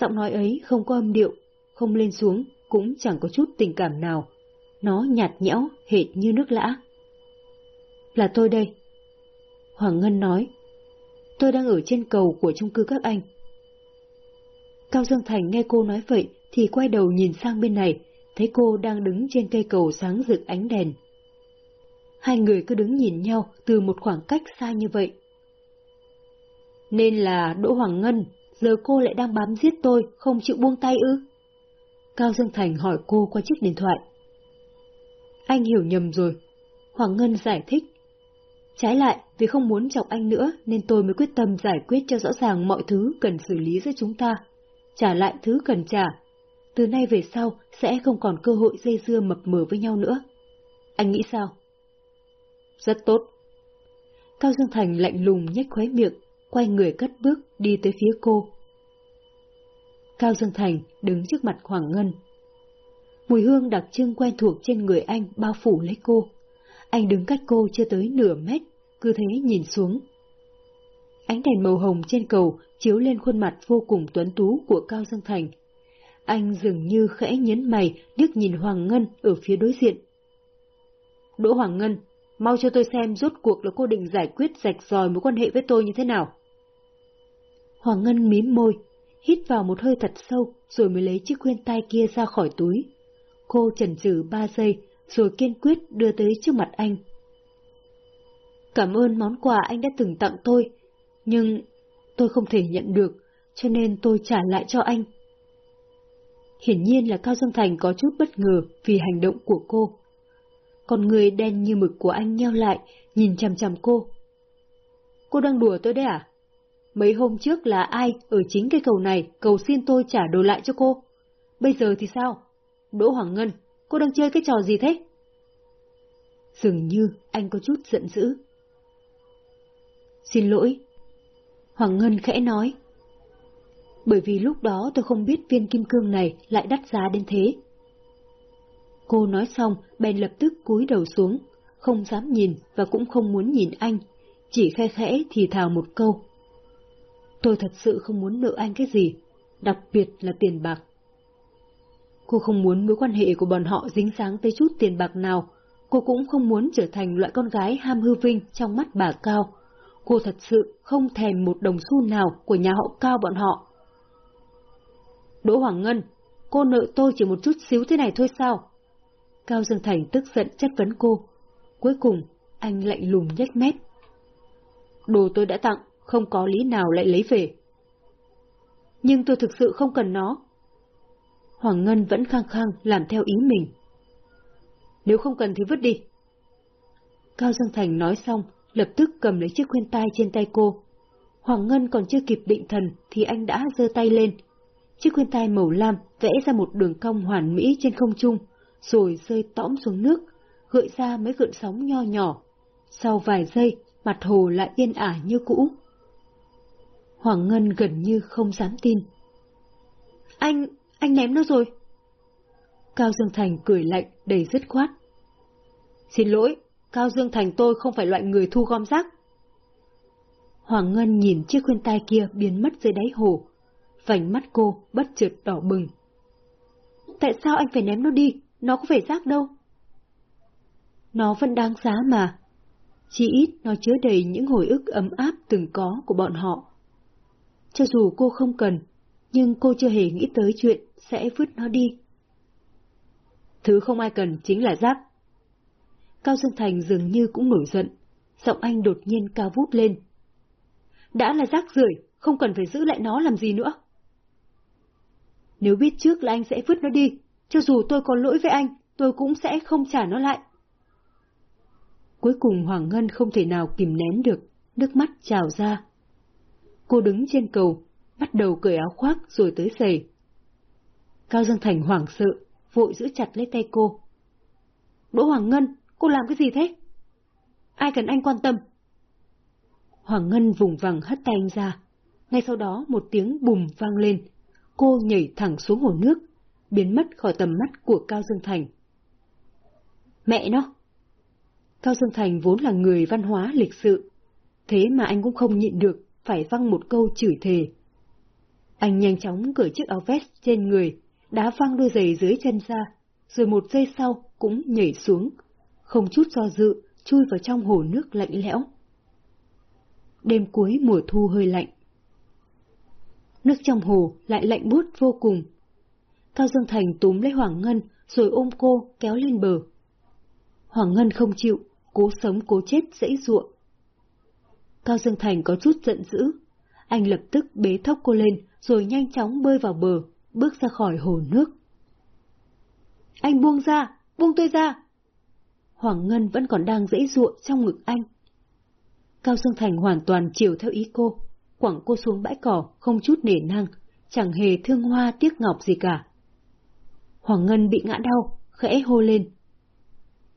Giọng nói ấy không có âm điệu, không lên xuống, cũng chẳng có chút tình cảm nào. nó nhạt nhẽo, hệt như nước lã. Là tôi đây. Hoàng Ngân nói. Tôi đang ở trên cầu của chung cư các anh. Cao Dương Thành nghe cô nói vậy thì quay đầu nhìn sang bên này, thấy cô đang đứng trên cây cầu sáng rực ánh đèn. Hai người cứ đứng nhìn nhau từ một khoảng cách xa như vậy. Nên là Đỗ Hoàng Ngân, giờ cô lại đang bám giết tôi, không chịu buông tay ư? Cao Dương Thành hỏi cô qua chiếc điện thoại. Anh hiểu nhầm rồi. Hoàng Ngân giải thích. Trái lại, vì không muốn chọc anh nữa nên tôi mới quyết tâm giải quyết cho rõ ràng mọi thứ cần xử lý giữa chúng ta. Trả lại thứ cần trả. Từ nay về sau sẽ không còn cơ hội dây dưa mập mờ với nhau nữa. Anh nghĩ sao? Rất tốt. Cao Dương Thành lạnh lùng nhếch khóe miệng, quay người cất bước đi tới phía cô. Cao Dương Thành đứng trước mặt Hoàng Ngân. Mùi hương đặc trưng quen thuộc trên người anh bao phủ lấy cô. Anh đứng cách cô chưa tới nửa mét, cứ thế nhìn xuống. Ánh đèn màu hồng trên cầu chiếu lên khuôn mặt vô cùng tuấn tú của Cao Dương Thành. Anh dường như khẽ nhấn mày liếc nhìn Hoàng Ngân ở phía đối diện. Đỗ Hoàng Ngân, mau cho tôi xem rốt cuộc là cô định giải quyết rạch ròi mối quan hệ với tôi như thế nào. Hoàng Ngân mím môi, hít vào một hơi thật sâu rồi mới lấy chiếc khuyên tai kia ra khỏi túi. Cô chần chừ ba giây rồi kiên quyết đưa tới trước mặt anh. Cảm ơn món quà anh đã từng tặng tôi, nhưng tôi không thể nhận được, cho nên tôi trả lại cho anh. Hiển nhiên là Cao Dương Thành có chút bất ngờ vì hành động của cô. Còn người đen như mực của anh nheo lại, nhìn chằm chằm cô. Cô đang đùa tôi đấy à? Mấy hôm trước là ai ở chính cây cầu này cầu xin tôi trả đồ lại cho cô? Bây giờ thì sao? Đỗ Hoàng Ngân, cô đang chơi cái trò gì thế? Dường như anh có chút giận dữ. Xin lỗi. Hoàng Ngân khẽ nói. Bởi vì lúc đó tôi không biết viên kim cương này lại đắt giá đến thế. Cô nói xong, bèn lập tức cúi đầu xuống, không dám nhìn và cũng không muốn nhìn anh, chỉ khe khẽ thì thào một câu. Tôi thật sự không muốn nợ anh cái gì, đặc biệt là tiền bạc. Cô không muốn mối quan hệ của bọn họ dính dáng tới chút tiền bạc nào, cô cũng không muốn trở thành loại con gái ham hư vinh trong mắt bà Cao. Cô thật sự không thèm một đồng xu nào của nhà họ Cao bọn họ. Đỗ Hoàng Ngân, cô nợ tôi chỉ một chút xíu thế này thôi sao? Cao Dương Thành tức giận chất vấn cô. Cuối cùng, anh lạnh lùng nhếch mép. Đồ tôi đã tặng, không có lý nào lại lấy về. Nhưng tôi thực sự không cần nó. Hoàng Ngân vẫn khăng khăng làm theo ý mình. Nếu không cần thì vứt đi. Cao Dương Thành nói xong, lập tức cầm lấy chiếc khuyên tai trên tay cô. Hoàng Ngân còn chưa kịp định thần thì anh đã giơ tay lên. Chiếc khuyên tai màu lam vẽ ra một đường cong hoàn mỹ trên không trung, rồi rơi tõm xuống nước, gợi ra mấy gợn sóng nho nhỏ. Sau vài giây, mặt hồ lại yên ả như cũ. Hoàng Ngân gần như không dám tin. Anh, anh ném nó rồi. Cao Dương Thành cười lạnh, đầy dứt khoát. Xin lỗi, Cao Dương Thành tôi không phải loại người thu gom rác. Hoàng Ngân nhìn chiếc khuyên tai kia biến mất dưới đáy hồ. Vành mắt cô bất chợt đỏ bừng. Tại sao anh phải ném nó đi? Nó có phải rác đâu. Nó vẫn đáng giá mà. Chỉ ít nó chứa đầy những hồi ức ấm áp từng có của bọn họ. Cho dù cô không cần, nhưng cô chưa hề nghĩ tới chuyện sẽ vứt nó đi. Thứ không ai cần chính là rác. Cao Dương Thành dường như cũng nổi giận, giọng anh đột nhiên cao vút lên. Đã là rác rưởi, không cần phải giữ lại nó làm gì nữa. Nếu biết trước là anh sẽ vứt nó đi, cho dù tôi có lỗi với anh, tôi cũng sẽ không trả nó lại. Cuối cùng Hoàng Ngân không thể nào kìm nén được, nước mắt trào ra. Cô đứng trên cầu, bắt đầu cởi áo khoác rồi tới giày. Cao Dương Thành hoảng sợ, vội giữ chặt lấy tay cô. Đỗ Hoàng Ngân, cô làm cái gì thế? Ai cần anh quan tâm? Hoàng Ngân vùng vằng hất tay anh ra. Ngay sau đó một tiếng bùm vang lên. Cô nhảy thẳng xuống hồ nước, biến mất khỏi tầm mắt của Cao Dương Thành. Mẹ nó! Cao Dương Thành vốn là người văn hóa lịch sự, thế mà anh cũng không nhịn được, phải văng một câu chửi thề. Anh nhanh chóng cởi chiếc áo vest trên người, đá văng đôi giày dưới chân ra, rồi một giây sau cũng nhảy xuống, không chút do dự, chui vào trong hồ nước lạnh lẽo. Đêm cuối mùa thu hơi lạnh. Nước trong hồ lại lạnh buốt vô cùng. Cao Dương Thành túm lấy Hoàng Ngân rồi ôm cô kéo lên bờ. Hoàng Ngân không chịu, cố sống cố chết dãy ruộng. Cao Dương Thành có chút giận dữ. Anh lập tức bế thốc cô lên rồi nhanh chóng bơi vào bờ, bước ra khỏi hồ nước. Anh buông ra, buông tôi ra. Hoàng Ngân vẫn còn đang dễ dụa trong ngực anh. Cao Dương Thành hoàn toàn chiều theo ý cô, quẳng cô xuống bãi cỏ không chút nể năng, chẳng hề thương hoa tiếc ngọc gì cả. Hoàng Ngân bị ngã đau, khẽ hô lên.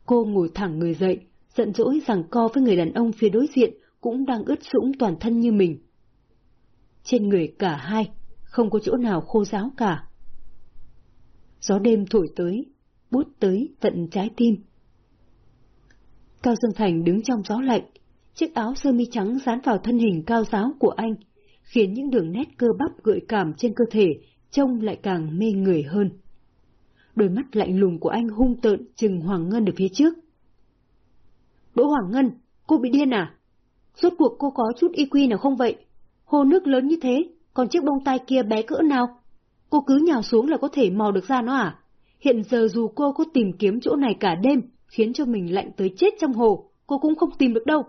Cô ngồi thẳng người dậy, giận dỗi rằng co với người đàn ông phía đối diện cũng đang ướt sũng toàn thân như mình. Trên người cả hai, không có chỗ nào khô ráo cả. Gió đêm thổi tới, bút tới tận trái tim. Cao Dương Thành đứng trong gió lạnh, chiếc áo sơ mi trắng dán vào thân hình cao giáo của anh, khiến những đường nét cơ bắp gợi cảm trên cơ thể trông lại càng mê người hơn. Đôi mắt lạnh lùng của anh hung tợn chừng Hoàng Ngân ở phía trước. Đỗ Hoàng Ngân, cô bị điên à? Rốt cuộc cô có chút IQ nào không vậy? Hồ nước lớn như thế, còn chiếc bông tai kia bé cỡ nào? Cô cứ nhào xuống là có thể mò được ra nó à? Hiện giờ dù cô có tìm kiếm chỗ này cả đêm, khiến cho mình lạnh tới chết trong hồ, cô cũng không tìm được đâu.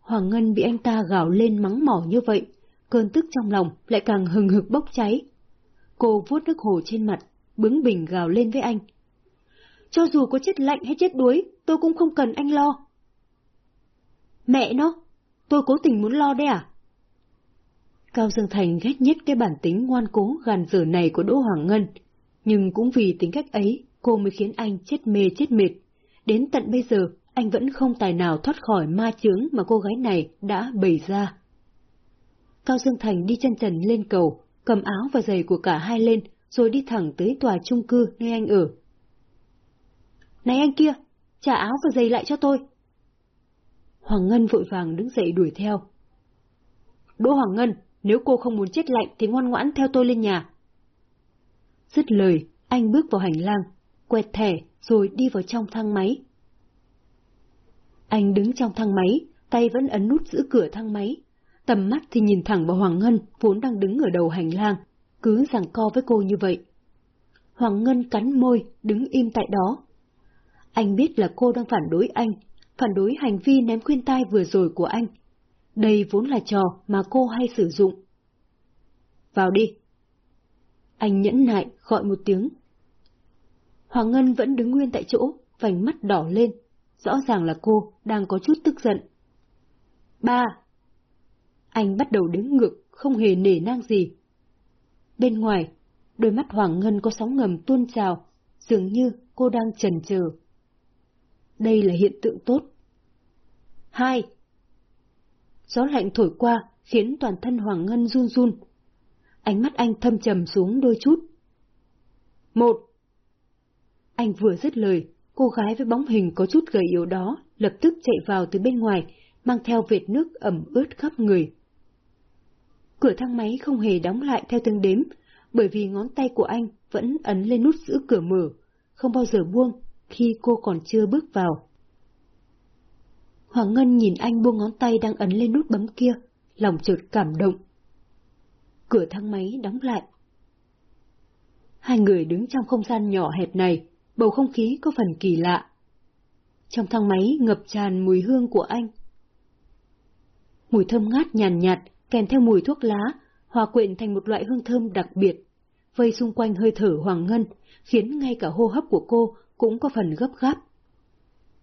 Hoàng Ngân bị anh ta gào lên mắng mỏ như vậy, cơn tức trong lòng lại càng hừng hực bốc cháy. Cô vuốt nước hồ trên mặt, bướng bỉnh gào lên với anh. Cho dù có chết lạnh hay chết đuối, tôi cũng không cần anh lo. Mẹ nó, tôi cố tình muốn lo đấy à? Cao Dương Thành ghét nhất cái bản tính ngoan cố gàn dở này của Đỗ Hoàng Ngân, nhưng cũng vì tính cách ấy, cô mới khiến anh chết mê chết mệt. Đến tận bây giờ, anh vẫn không tài nào thoát khỏi ma chướng mà cô gái này đã bày ra. Cao Dương Thành đi chân trần lên cầu, cầm áo và giày của cả hai lên, rồi đi thẳng tới tòa chung cư nơi anh ở. Này anh kia, trả áo và giày lại cho tôi. Hoàng Ngân vội vàng đứng dậy đuổi theo. Đỗ Hoàng Ngân, nếu cô không muốn chết lạnh thì ngoan ngoãn theo tôi lên nhà. Dứt lời, anh bước vào hành lang, quẹt thẻ rồi đi vào trong thang máy. Anh đứng trong thang máy, tay vẫn ấn nút giữ cửa thang máy. Tầm mắt thì nhìn thẳng vào Hoàng Ngân vốn đang đứng ở đầu hành lang, cứ giằng co với cô như vậy. Hoàng Ngân cắn môi, đứng im tại đó. Anh biết là cô đang phản đối anh, phản đối hành vi ném khuyên tai vừa rồi của anh. Đây vốn là trò mà cô hay sử dụng. Vào đi. Anh nhẫn nại gọi một tiếng. Hoàng Ngân vẫn đứng nguyên tại chỗ, vành mắt đỏ lên. Rõ ràng là cô đang có chút tức giận. Ba. Anh bắt đầu đứng ngược, không hề nể nang gì. Bên ngoài, đôi mắt Hoàng Ngân có sóng ngầm tuôn trào, dường như cô đang chần chờ. Đây là hiện tượng tốt. Hai. Gió lạnh thổi qua, khiến toàn thân Hoàng Ngân run run. Ánh mắt anh thâm trầm xuống đôi chút. Một. Anh vừa dứt lời, cô gái với bóng hình có chút gầy yếu đó lập tức chạy vào từ bên ngoài, mang theo vệt nước ẩm ướt khắp người. Cửa thang máy không hề đóng lại theo từng đếm, bởi vì ngón tay của anh vẫn ấn lên nút giữ cửa mở, không bao giờ buông khi cô còn chưa bước vào. Hoàng Ngân nhìn anh buông ngón tay đang ấn lên nút bấm kia, lòng chợt cảm động. Cửa thang máy đóng lại. Hai người đứng trong không gian nhỏ hẹp này, bầu không khí có phần kỳ lạ. Trong thang máy ngập tràn mùi hương của anh. Mùi thơm ngát nhàn nhạt, kèm theo mùi thuốc lá, hòa quyện thành một loại hương thơm đặc biệt, vây xung quanh hơi thở Hoàng Ngân, khiến ngay cả hô hấp của cô cũng có phần gấp gáp.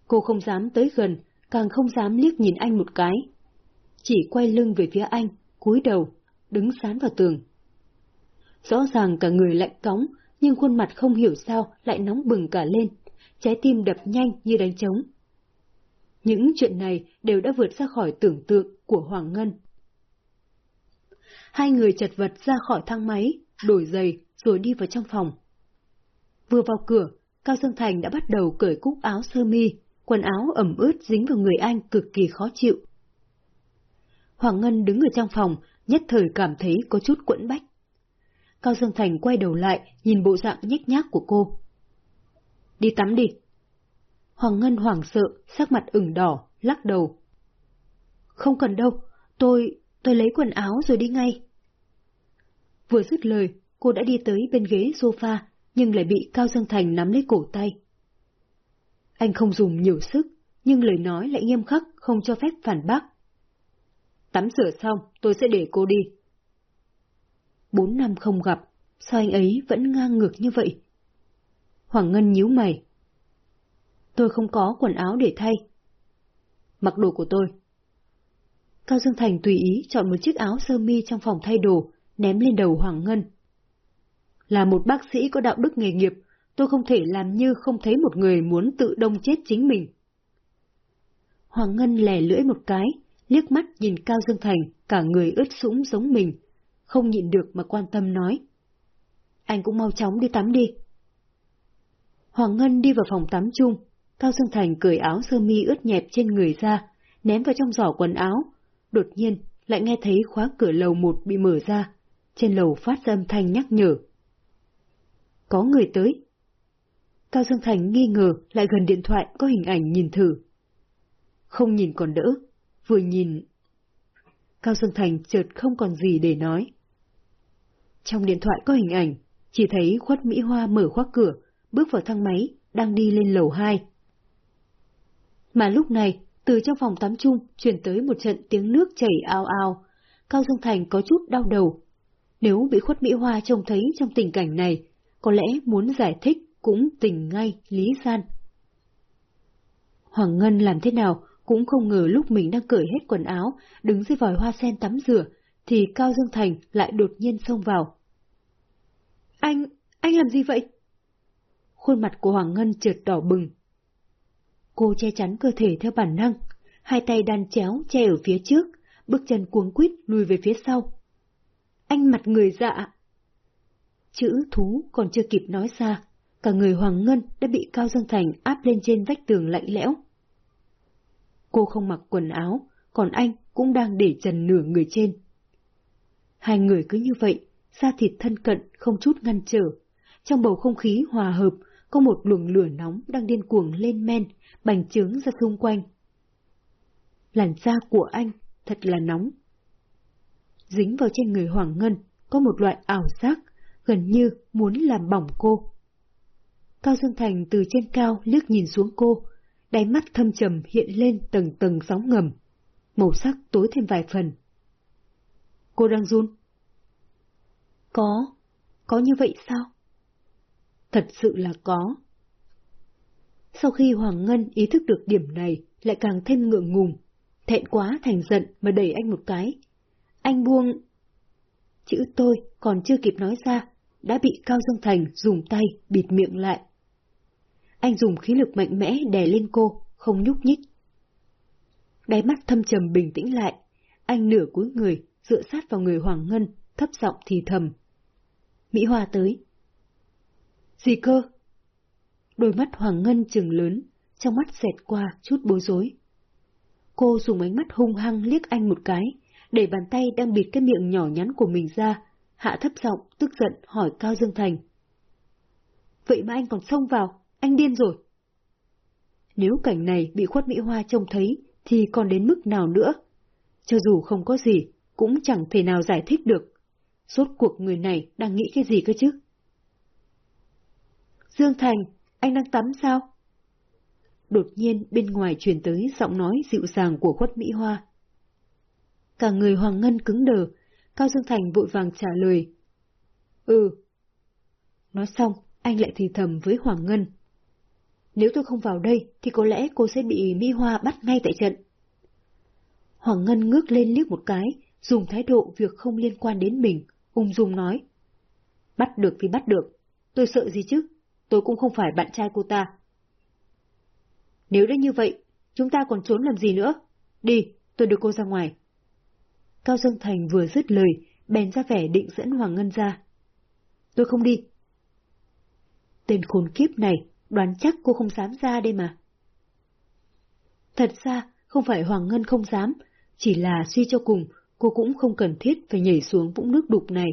Cô không dám tới gần, càng không dám liếc nhìn anh một cái. Chỉ quay lưng về phía anh, cúi đầu, đứng sán vào tường. Rõ ràng cả người lạnh cóng, nhưng khuôn mặt không hiểu sao lại nóng bừng cả lên, trái tim đập nhanh như đánh trống. Những chuyện này đều đã vượt ra khỏi tưởng tượng của Hoàng Ngân. Hai người chật vật ra khỏi thang máy, đổi giày, rồi đi vào trong phòng. Vừa vào cửa, Cao Dương Thành đã bắt đầu cởi cúc áo sơ mi, quần áo ẩm ướt dính vào người anh cực kỳ khó chịu. Hoàng Ngân đứng ở trong phòng, nhất thời cảm thấy có chút quẫn bách. Cao Dương Thành quay đầu lại, nhìn bộ dạng nhếch nhác của cô. đi tắm đi. Hoàng Ngân hoảng sợ, sắc mặt ửng đỏ, lắc đầu. Không cần đâu, tôi, tôi lấy quần áo rồi đi ngay. Vừa dứt lời, cô đã đi tới bên ghế sofa, nhưng lại bị Cao Dương Thành nắm lấy cổ tay. Anh không dùng nhiều sức, nhưng lời nói lại nghiêm khắc, không cho phép phản bác. Tắm rửa xong, tôi sẽ để cô đi. Bốn năm không gặp, sao anh ấy vẫn ngang ngược như vậy? Hoàng Ngân nhíu mày. Tôi không có quần áo để thay. Mặc đồ của tôi. Cao Dương Thành tùy ý chọn một chiếc áo sơ mi trong phòng thay đồ, ném lên đầu Hoàng Ngân. Là một bác sĩ có đạo đức nghề nghiệp, tôi không thể làm như không thấy một người muốn tự đông chết chính mình. Hoàng Ngân lè lưỡi một cái, liếc mắt nhìn Cao Dương Thành, cả người ướt sũng giống mình, không nhịn được mà quan tâm nói. Anh cũng mau chóng đi tắm đi. Hoàng Ngân đi vào phòng tắm chung, Cao Dương Thành cởi áo sơ mi ướt nhẹp trên người ra, ném vào trong giỏ quần áo. Đột nhiên, lại nghe thấy khóa cửa lầu một bị mở ra, trên lầu phát ra âm thanh nhắc nhở. Có người tới. Cao Dương Thành nghi ngờ lại gần điện thoại có hình ảnh nhìn thử. Không nhìn còn đỡ, vừa nhìn... Cao Dương Thành chợt không còn gì để nói. Trong điện thoại có hình ảnh, chỉ thấy khuất Mỹ Hoa mở khóa cửa, bước vào thang máy, đang đi lên lầu 2. Mà lúc này, từ trong phòng tắm chung truyền tới một trận tiếng nước chảy ao ao. Cao Dương Thành có chút đau đầu. Nếu bị khuất Mỹ Hoa trông thấy trong tình cảnh này, có lẽ muốn giải thích cũng tình ngay lý gian. Hoàng Ngân làm thế nào cũng không ngờ lúc mình đang cởi hết quần áo, đứng dưới vòi hoa sen tắm rửa, thì Cao Dương Thành lại đột nhiên xông vào. Anh, anh làm gì vậy? Khuôn mặt của Hoàng Ngân trượt đỏ bừng. Cô che chắn cơ thể theo bản năng, hai tay đan chéo che ở phía trước, bước chân cuống quýt lùi về phía sau. Anh mặt người dạ. Chữ thú còn chưa kịp nói ra, cả người Hoàng Ngân đã bị Cao Dương Thành áp lên trên vách tường lạnh lẽo. Cô không mặc quần áo, còn anh cũng đang để trần nửa người trên. Hai người cứ như vậy, da thịt thân cận không chút ngăn trở. Trong bầu không khí hòa hợp, có một luồng lửa nóng đang điên cuồng lên men, bành trướng ra xung quanh. Làn da của anh thật là nóng. Dính vào trên người Hoàng Ngân, có một loại ảo giác, gần như muốn làm bỏng cô. Cao Dương Thành từ trên cao liếc nhìn xuống cô, đáy mắt thâm trầm hiện lên tầng tầng sóng ngầm, màu sắc tối thêm vài phần. Cô đang run? Có, có như vậy sao? Thật sự là có. Sau khi Hoàng Ngân ý thức được điểm này, lại càng thêm ngượng ngùng, thẹn quá thành giận mà đẩy anh một cái. Anh buông... Chữ tôi còn chưa kịp nói ra, đã bị Cao Dương Thành dùng tay bịt miệng lại. Anh dùng khí lực mạnh mẽ đè lên cô, không nhúc nhích. Đáy mắt thâm trầm bình tĩnh lại, anh nửa cúi người, dựa sát vào người Hoàng Ngân, thấp giọng thì thầm. Mỹ Hoa tới. Gì cơ? Đôi mắt Hoàng Ngân trừng lớn, trong mắt xẹt qua chút bối rối. Cô dùng ánh mắt hung hăng liếc anh một cái, để bàn tay đang bịt cái miệng nhỏ nhắn của mình ra, hạ thấp giọng, tức giận hỏi Cao Dương Thành. Vậy mà anh còn xông vào, anh điên rồi. Nếu cảnh này bị khuất Mỹ Hoa trông thấy, thì còn đến mức nào nữa? Cho dù không có gì, cũng chẳng thể nào giải thích được. suốt cuộc người này đang nghĩ cái gì cơ chứ? Dương Thành, anh đang tắm sao? Đột nhiên bên ngoài truyền tới giọng nói dịu dàng của khuất Mỹ Hoa. Cả người Hoàng Ngân cứng đờ, Cao Dương Thành vội vàng trả lời. Ừ. Nói xong, anh lại thì thầm với Hoàng Ngân. Nếu tôi không vào đây, thì có lẽ cô sẽ bị Mỹ Hoa bắt ngay tại trận. Hoàng Ngân ngước lên liếc một cái, dùng thái độ việc không liên quan đến mình, ung dung nói. Bắt được thì bắt được, tôi sợ gì chứ, tôi cũng không phải bạn trai cô ta. Nếu đã như vậy, chúng ta còn trốn làm gì nữa? Đi, tôi đưa cô ra ngoài. Cao Dương Thành vừa dứt lời, bèn ra vẻ định dẫn Hoàng Ngân ra. Tôi không đi. Tên khốn kiếp này, đoán chắc cô không dám ra đây mà. Thật ra, không phải Hoàng Ngân không dám, chỉ là suy cho cùng, cô cũng không cần thiết phải nhảy xuống vũng nước đục này.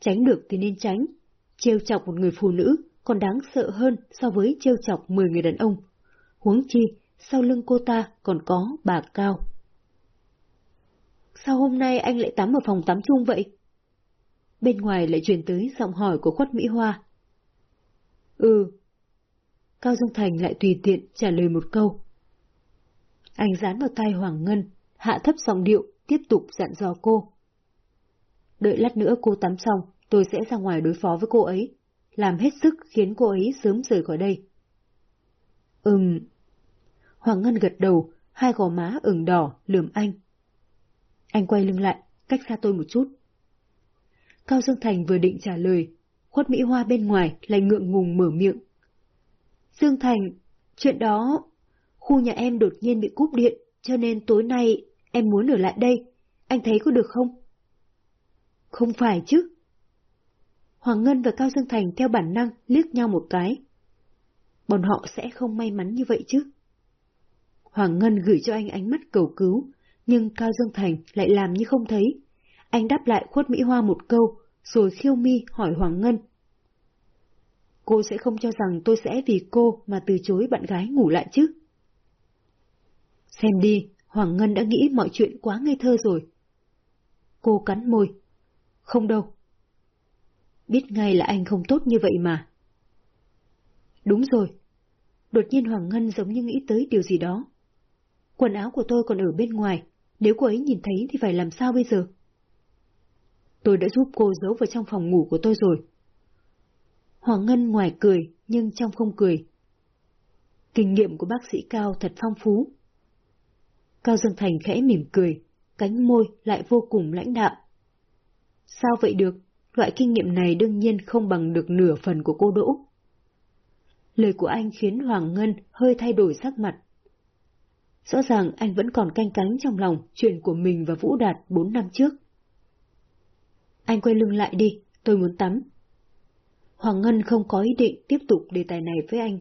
Tránh được thì nên tránh, trêu chọc một người phụ nữ, còn đáng sợ hơn so với trêu chọc 10 người đàn ông. Huống chi, sau lưng cô ta còn có bà Cao. Sao hôm nay anh lại tắm ở phòng tắm chung vậy? Bên ngoài lại truyền tới giọng hỏi của khuất Mỹ Hoa. Ừ. Cao Dương Thành lại tùy tiện trả lời một câu. Anh dán vào tay Hoàng Ngân, hạ thấp giọng điệu, tiếp tục dặn dò cô. Đợi lát nữa cô tắm xong, tôi sẽ ra ngoài đối phó với cô ấy, làm hết sức khiến cô ấy sớm rời khỏi đây. Ừm. Hoàng Ngân gật đầu, hai gò má ửng đỏ, lườm anh. Anh quay lưng lại, cách xa tôi một chút. Cao Dương Thành vừa định trả lời, khuất Mỹ Hoa bên ngoài lại ngượng ngùng mở miệng. Dương Thành, chuyện đó, khu nhà em đột nhiên bị cúp điện, cho nên tối nay em muốn ở lại đây, anh thấy có được không? Không phải chứ. Hoàng Ngân và Cao Dương Thành theo bản năng liếc nhau một cái. Bọn họ sẽ không may mắn như vậy chứ. Hoàng Ngân gửi cho anh ánh mắt cầu cứu, nhưng Cao Dương Thành lại làm như không thấy. Anh đáp lại khuất Mỹ Hoa một câu, rồi khiêu mi hỏi Hoàng Ngân. Cô sẽ không cho rằng tôi sẽ vì cô mà từ chối bạn gái ngủ lại chứ? Xem đi, Hoàng Ngân đã nghĩ mọi chuyện quá ngây thơ rồi. Cô cắn môi. Không đâu. Biết ngay là anh không tốt như vậy mà. Đúng rồi. Đột nhiên Hoàng Ngân giống như nghĩ tới điều gì đó. Quần áo của tôi còn ở bên ngoài, nếu cô ấy nhìn thấy thì phải làm sao bây giờ? Tôi đã giúp cô giấu vào trong phòng ngủ của tôi rồi. Hoàng Ngân ngoài cười, nhưng trong không cười. Kinh nghiệm của bác sĩ Cao thật phong phú. Cao Dương Thành khẽ mỉm cười, cánh môi lại vô cùng lãnh đạm. Sao vậy được? Loại kinh nghiệm này đương nhiên không bằng được nửa phần của cô Đỗ. Lời của anh khiến Hoàng Ngân hơi thay đổi sắc mặt. Rõ ràng anh vẫn còn canh cánh trong lòng chuyện của mình và Vũ Đạt bốn năm trước. Anh quay lưng lại đi, tôi muốn tắm. Hoàng Ngân không có ý định tiếp tục đề tài này với anh.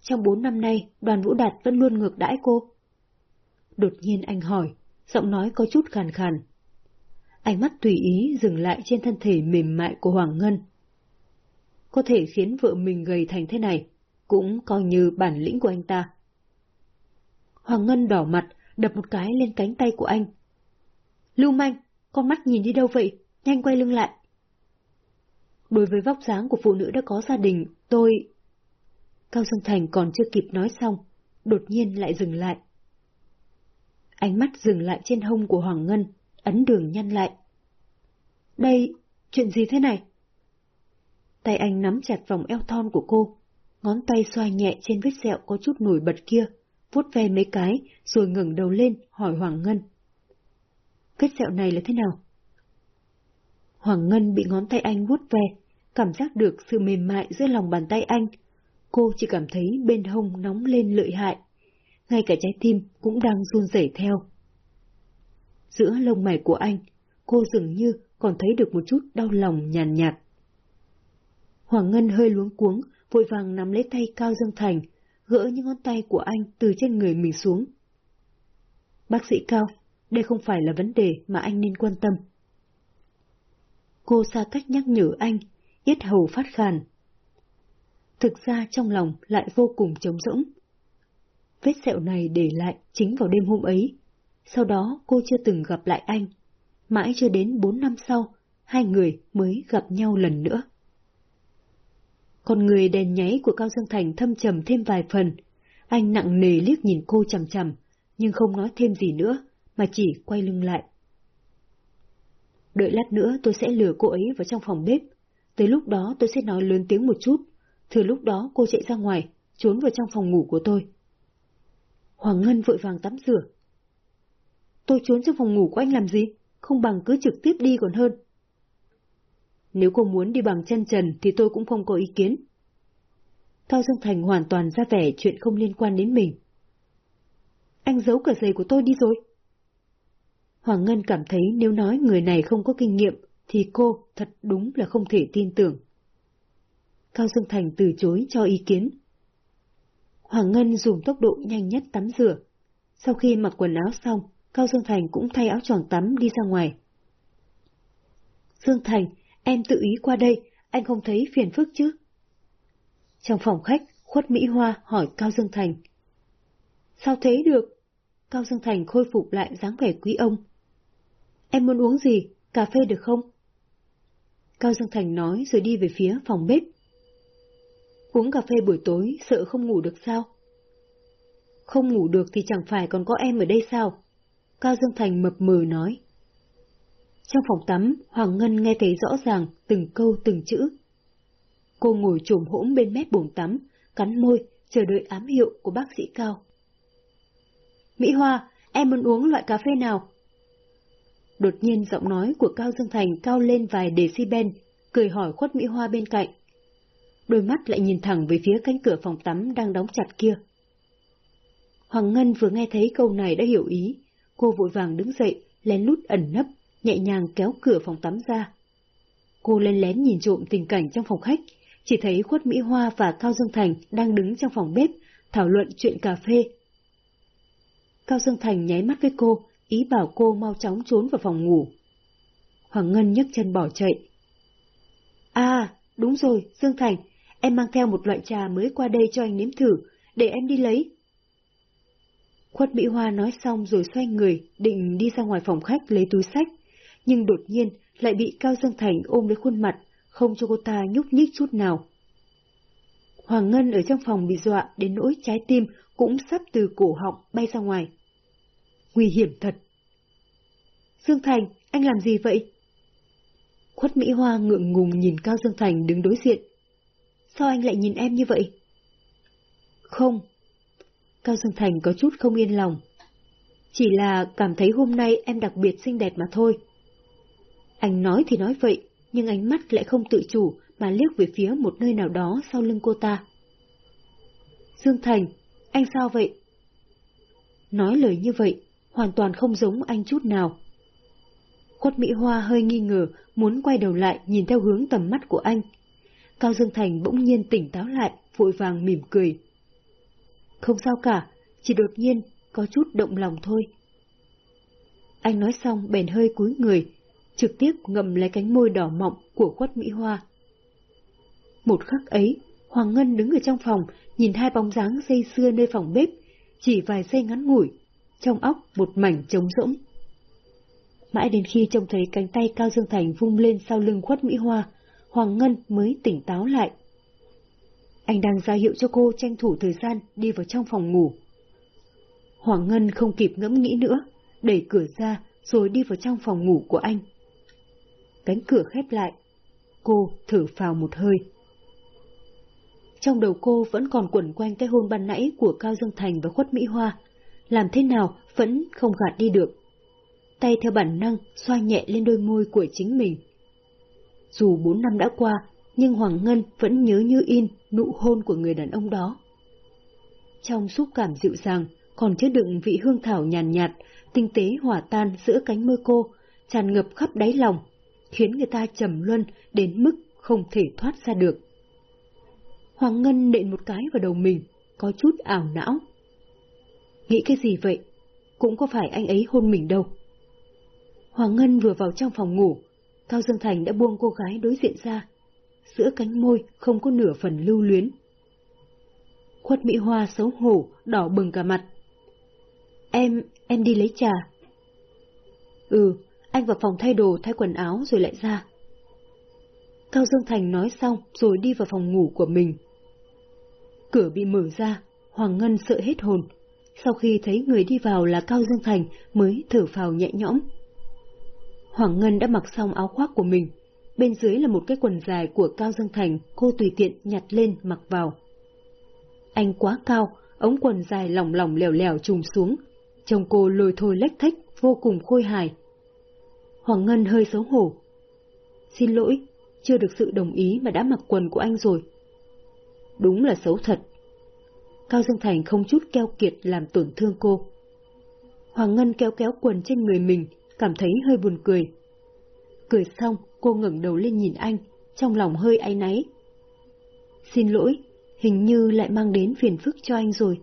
Trong bốn năm nay, đoàn Vũ Đạt vẫn luôn ngược đãi cô. Đột nhiên anh hỏi, giọng nói có chút khàn khàn. Ánh mắt tùy ý dừng lại trên thân thể mềm mại của Hoàng Ngân. Có thể khiến vợ mình gầy thành thế này, cũng coi như bản lĩnh của anh ta. Hoàng Ngân đỏ mặt, đập một cái lên cánh tay của anh. Lưu manh, con mắt nhìn đi đâu vậy? Nhanh quay lưng lại. Đối với vóc dáng của phụ nữ đã có gia đình, tôi... Cao Dương Thành còn chưa kịp nói xong, đột nhiên lại dừng lại. Ánh mắt dừng lại trên hông của Hoàng Ngân, ấn đường nhăn lại. Đây, chuyện gì thế này? Tay anh nắm chặt vòng eo thon của cô, ngón tay xoa nhẹ trên vết sẹo có chút nổi bật kia, vuốt ve mấy cái, rồi ngẩng đầu lên, hỏi Hoàng Ngân. Vết sẹo này là thế nào? Hoàng Ngân bị ngón tay anh vuốt ve, cảm giác được sự mềm mại giữa lòng bàn tay anh. Cô chỉ cảm thấy bên hông nóng lên lợi hại. Ngay cả trái tim cũng đang run rẩy theo. Giữa lông mày của anh, cô dường như còn thấy được một chút đau lòng nhàn nhạt, nhạt. Hoàng Ngân hơi luống cuống, vội vàng nắm lấy tay Cao Dương Thành, gỡ những ngón tay của anh từ trên người mình xuống. Bác sĩ Cao, đây không phải là vấn đề mà anh nên quan tâm. Cô xa cách nhắc nhở anh, yết hầu phát khàn. Thực ra trong lòng lại vô cùng trống rỗng. Vết sẹo này để lại chính vào đêm hôm ấy. Sau đó cô chưa từng gặp lại anh. Mãi cho đến bốn năm sau, hai người mới gặp nhau lần nữa. Con người đèn nháy của Cao Dương Thành thâm trầm thêm vài phần. Anh nặng nề liếc nhìn cô chằm chằm, nhưng không nói thêm gì nữa, mà chỉ quay lưng lại. Đợi lát nữa tôi sẽ lừa cô ấy vào trong phòng bếp. Tới lúc đó tôi sẽ nói lớn tiếng một chút. Thừa lúc đó cô chạy ra ngoài, trốn vào trong phòng ngủ của tôi. Hoàng Ngân vội vàng tắm rửa. Tôi trốn trong phòng ngủ của anh làm gì? Không bằng cứ trực tiếp đi còn hơn. Nếu cô muốn đi bằng chân trần thì tôi cũng không có ý kiến. Cao Dương Thành hoàn toàn ra vẻ chuyện không liên quan đến mình. Anh giấu cả giày của tôi đi rồi. Hoàng Ngân cảm thấy nếu nói người này không có kinh nghiệm, thì cô thật đúng là không thể tin tưởng. Cao Dương Thành từ chối cho ý kiến. Hoàng Ngân dùng tốc độ nhanh nhất tắm rửa. Sau khi mặc quần áo xong, Cao Dương Thành cũng thay áo choàng tắm đi ra ngoài. Dương Thành, em tự ý qua đây, anh không thấy phiền phức chứ? Trong phòng khách, khuất Mỹ Hoa hỏi Cao Dương Thành. Sao thế được? Cao Dương Thành khôi phục lại dáng vẻ quý ông. Em muốn uống gì? Cà phê được không? Cao Dương Thành nói rồi đi về phía phòng bếp. Uống cà phê buổi tối sợ không ngủ được sao? Không ngủ được thì chẳng phải còn có em ở đây sao? Cao Dương Thành mập mờ nói. Trong phòng tắm, Hoàng Ngân nghe thấy rõ ràng từng câu từng chữ. Cô ngồi trồm hỗn bên mép bồn tắm, cắn môi, chờ đợi ám hiệu của bác sĩ Cao. Mỹ Hoa, em muốn uống loại cà phê nào? Đột nhiên giọng nói của Cao Dương Thành cao lên vài decibel, cười hỏi khuất Mỹ Hoa bên cạnh. Đôi mắt lại nhìn thẳng về phía cánh cửa phòng tắm đang đóng chặt kia. Hoàng Ngân vừa nghe thấy câu này đã hiểu ý, cô vội vàng đứng dậy, lén lút ẩn nấp, nhẹ nhàng kéo cửa phòng tắm ra. Cô lên lén nhìn trộm tình cảnh trong phòng khách, chỉ thấy khuất Mỹ Hoa và Cao Dương Thành đang đứng trong phòng bếp, thảo luận chuyện cà phê. Cao Dương Thành nháy mắt với cô, ý bảo cô mau chóng trốn vào phòng ngủ. Hoàng Ngân nhấc chân bỏ chạy. À, đúng rồi, Dương Thành, em mang theo một loại trà mới qua đây cho anh nếm thử, để em đi lấy. Khuất Mỹ Hoa nói xong rồi xoay người, định đi ra ngoài phòng khách lấy túi sách, nhưng đột nhiên lại bị Cao Dương Thành ôm lấy khuôn mặt, không cho cô ta nhúc nhích chút nào. Hoàng Ngân ở trong phòng bị dọa đến nỗi trái tim cũng sắp từ cổ họng bay ra ngoài. Nguy hiểm thật. Dương Thành, anh làm gì vậy? Khuất Mỹ Hoa ngượng ngùng nhìn Cao Dương Thành đứng đối diện. Sao anh lại nhìn em như vậy? Không. Cao Dương Thành có chút không yên lòng. Chỉ là cảm thấy hôm nay em đặc biệt xinh đẹp mà thôi. Anh nói thì nói vậy, nhưng ánh mắt lại không tự chủ mà liếc về phía một nơi nào đó sau lưng cô ta. Dương Thành, anh sao vậy? Nói lời như vậy, hoàn toàn không giống anh chút nào. Khuất Mỹ Hoa hơi nghi ngờ, muốn quay đầu lại nhìn theo hướng tầm mắt của anh. Cao Dương Thành bỗng nhiên tỉnh táo lại, vội vàng mỉm cười. Không sao cả, chỉ đột nhiên có chút động lòng thôi. Anh nói xong bèn hơi cúi người, trực tiếp ngầm lấy cánh môi đỏ mọng của khuất Mỹ Hoa. Một khắc ấy, Hoàng Ngân đứng ở trong phòng, nhìn hai bóng dáng dây xưa nơi phòng bếp, chỉ vài giây ngắn ngủi, trong óc một mảnh trống rỗng. Mãi đến khi trông thấy cánh tay Cao Dương Thành vung lên sau lưng khuất Mỹ Hoa, Hoàng Ngân mới tỉnh táo lại. Anh đang ra hiệu cho cô tranh thủ thời gian đi vào trong phòng ngủ. Hoàng Ngân không kịp ngẫm nghĩ nữa, đẩy cửa ra rồi đi vào trong phòng ngủ của anh. Cánh cửa khép lại, cô thử phào một hơi. Trong đầu cô vẫn còn quẩn quanh cái hôn ban nãy của Cao Dương Thành và Khuất Mỹ Hoa, làm thế nào vẫn không gạt đi được. Tay theo bản năng xoa nhẹ lên đôi môi của chính mình. Dù bốn năm đã qua, nhưng Hoàng Ngân vẫn nhớ như in nụ hôn của người đàn ông đó. Trong xúc cảm dịu dàng, còn chứa đựng vị hương thảo nhàn nhạt, nhạt, tinh tế hòa tan giữa cánh môi cô, tràn ngập khắp đáy lòng, khiến người ta trầm luân đến mức không thể thoát ra được. Hoàng Ngân nện một cái vào đầu mình, có chút ảo não. Nghĩ cái gì vậy? Cũng có phải anh ấy hôn mình đâu. Hoàng Ngân vừa vào trong phòng ngủ, Cao Dương Thành đã buông cô gái đối diện ra. Giữa cánh môi không có nửa phần lưu luyến. Khuất Mỹ Hoa xấu hổ, đỏ bừng cả mặt. Em, em đi lấy trà. Ừ, anh vào phòng thay đồ thay quần áo rồi lại ra. Cao Dương Thành nói xong rồi đi vào phòng ngủ của mình. Cửa bị mở ra, Hoàng Ngân sợ hết hồn. Sau khi thấy người đi vào là Cao Dương Thành mới thở phào nhẹ nhõm. Hoàng Ngân đã mặc xong áo khoác của mình. Bên dưới là một cái quần dài của Cao Dương Thành, cô tùy tiện nhặt lên mặc vào. Anh quá cao, ống quần dài lỏng lỏng lèo lèo trùng xuống. Chồng cô lôi thôi lách thách, vô cùng khôi hài. Hoàng Ngân hơi xấu hổ. Xin lỗi, chưa được sự đồng ý mà đã mặc quần của anh rồi. Đúng là xấu thật. Cao Dương Thành không chút keo kiệt làm tổn thương cô. Hoàng Ngân kéo kéo quần trên người mình, cảm thấy hơi buồn cười. Cười xong, cô ngẩng đầu lên nhìn anh, trong lòng hơi áy náy. Xin lỗi, hình như lại mang đến phiền phức cho anh rồi.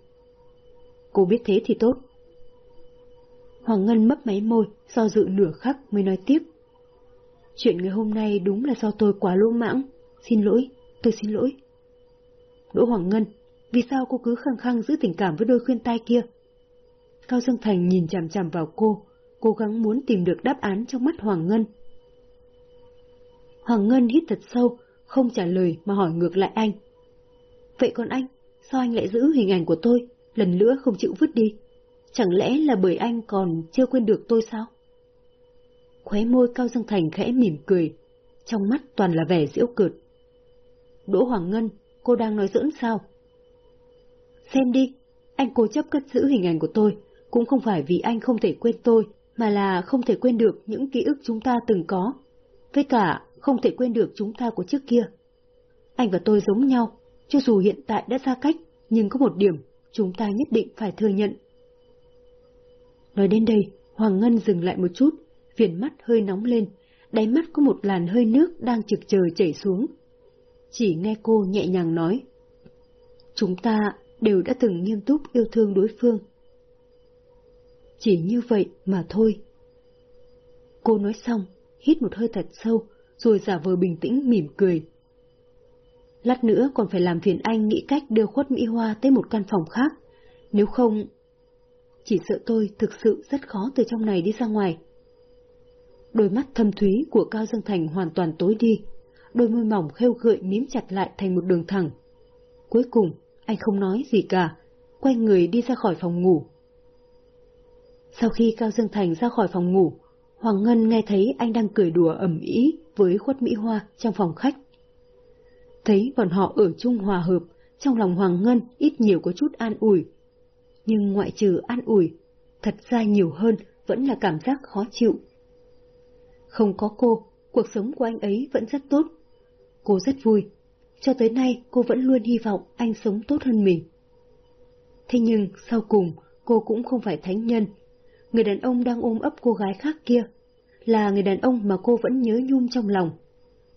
Cô biết thế thì tốt. Hoàng Ngân mấp máy môi, do dự nửa khắc mới nói tiếp. Chuyện ngày hôm nay đúng là do tôi quá lỗ mãng, Xin lỗi, tôi xin lỗi. Đỗ Hoàng Ngân, vì sao cô cứ khăng khăng giữ tình cảm với đôi khuyên tai kia? Cao Dương Thành nhìn chằm chằm vào cô, cố gắng muốn tìm được đáp án trong mắt Hoàng Ngân. Hoàng Ngân hít thật sâu, không trả lời mà hỏi ngược lại anh. Vậy còn anh, sao anh lại giữ hình ảnh của tôi, lần nữa không chịu vứt đi? Chẳng lẽ là bởi anh còn chưa quên được tôi sao? Khóe môi Cao Dương Thành khẽ mỉm cười, trong mắt toàn là vẻ giễu cợt. Đỗ Hoàng Ngân, cô đang nói giỡn sao? Xem đi, anh cố chấp cất giữ hình ảnh của tôi, cũng không phải vì anh không thể quên tôi, mà là không thể quên được những ký ức chúng ta từng có. Với cả, không thể quên được chúng ta của trước kia. Anh và tôi giống nhau, cho dù hiện tại đã xa cách, nhưng có một điểm chúng ta nhất định phải thừa nhận. Nói đến đây, Hoàng Ngân dừng lại một chút, viền mắt hơi nóng lên, đáy mắt có một làn hơi nước đang trực chờ chảy xuống. Chỉ nghe cô nhẹ nhàng nói. Chúng ta đều đã từng nghiêm túc yêu thương đối phương. Chỉ như vậy mà thôi. Cô nói xong, hít một hơi thật sâu, rồi giả vờ bình tĩnh mỉm cười. Lát nữa còn phải làm phiền anh nghĩ cách đưa khuất Mỹ Hoa tới một căn phòng khác, nếu không... Chỉ sợ tôi thực sự rất khó từ trong này đi ra ngoài. Đôi mắt thâm thúy của Cao Dương Thành hoàn toàn tối đi, đôi môi mỏng khêu gợi mím chặt lại thành một đường thẳng. Cuối cùng, anh không nói gì cả, quay người đi ra khỏi phòng ngủ. Sau khi Cao Dương Thành ra khỏi phòng ngủ, Hoàng Ngân nghe thấy anh đang cười đùa ẩm ý với khuất Mỹ Hoa trong phòng khách. Thấy bọn họ ở chung hòa hợp, trong lòng Hoàng Ngân ít nhiều có chút an ủi. Nhưng ngoại trừ an ủi, thật ra nhiều hơn vẫn là cảm giác khó chịu. Không có cô, cuộc sống của anh ấy vẫn rất tốt. Cô rất vui. Cho tới nay cô vẫn luôn hy vọng anh sống tốt hơn mình. Thế nhưng sau cùng cô cũng không phải thánh nhân. Người đàn ông đang ôm ấp cô gái khác kia là người đàn ông mà cô vẫn nhớ nhung trong lòng.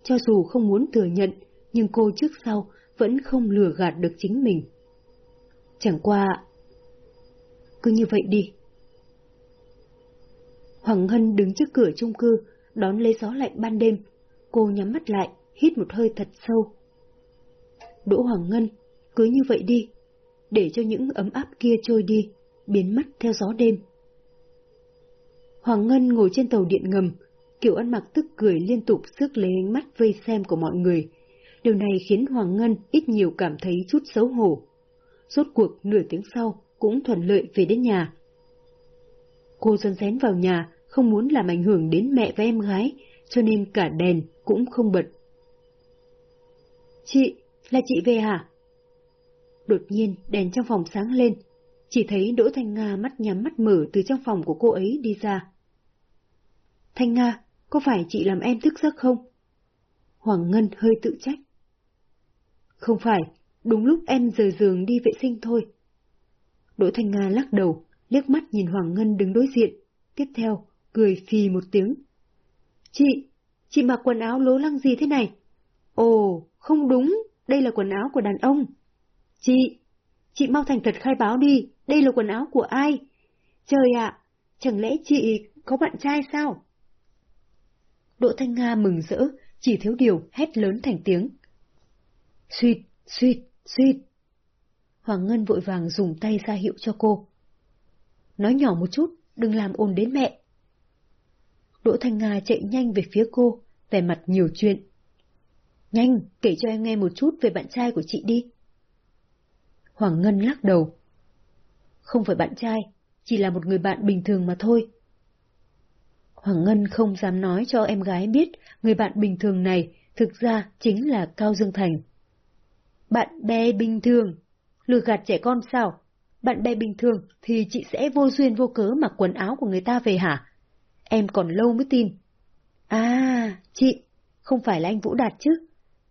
Cho dù không muốn thừa nhận, nhưng cô trước sau vẫn không lừa gạt được chính mình. Chẳng qua... Cứ như vậy đi. Hoàng Ngân đứng trước cửa chung cư, đón lấy gió lạnh ban đêm. Cô nhắm mắt lại, hít một hơi thật sâu. Đỗ Hoàng Ngân, cứ như vậy đi, để cho những ấm áp kia trôi đi, biến mất theo gió đêm. Hoàng Ngân ngồi trên tàu điện ngầm, kiểu ăn mặc tức cười liên tục sức lấy ánh mắt vây xem của mọi người. Điều này khiến Hoàng Ngân ít nhiều cảm thấy chút xấu hổ. Rốt cuộc nửa tiếng sau cũng thuận lợi về đến nhà. Cô dần rén vào nhà, không muốn làm ảnh hưởng đến mẹ và em gái, cho nên cả đèn cũng không bật. Chị, là chị về hả? Đột nhiên đèn trong phòng sáng lên, chỉ thấy Đỗ Thanh Nga mắt nhắm mắt mở từ trong phòng của cô ấy đi ra. Thanh Nga, có phải chị làm em thức giấc không? Hoàng Ngân hơi tự trách. Không phải, đúng lúc em rời giường đi vệ sinh thôi. Đỗ Thanh Nga lắc đầu, liếc mắt nhìn Hoàng Ngân đứng đối diện, tiếp theo, cười phì một tiếng. Chị, chị mặc quần áo lố lăng gì thế này? Ồ, không đúng, đây là quần áo của đàn ông. Chị, chị mau thành thật khai báo đi, đây là quần áo của ai? Trời ạ, chẳng lẽ chị có bạn trai sao? Đỗ Thanh Nga mừng rỡ, chỉ thiếu điều hét lớn thành tiếng. Xuyệt, xuyệt, xuyệt. Hoàng Ngân vội vàng dùng tay ra hiệu cho cô. Nói nhỏ một chút, đừng làm ồn đến mẹ. Đỗ Thanh Nga chạy nhanh về phía cô, vẻ mặt nhiều chuyện. Nhanh, kể cho em nghe một chút về bạn trai của chị đi. Hoàng Ngân lắc đầu. Không phải bạn trai, chỉ là một người bạn bình thường mà thôi. Hoàng Ngân không dám nói cho em gái biết người bạn bình thường này thực ra chính là Cao Dương Thành. Bạn bè bình thường? Lừa gạt trẻ con sao? Bạn bè bình thường thì chị sẽ vô duyên vô cớ mặc quần áo của người ta về hả? Em còn lâu mới tin. À, chị, không phải là anh Vũ Đạt chứ?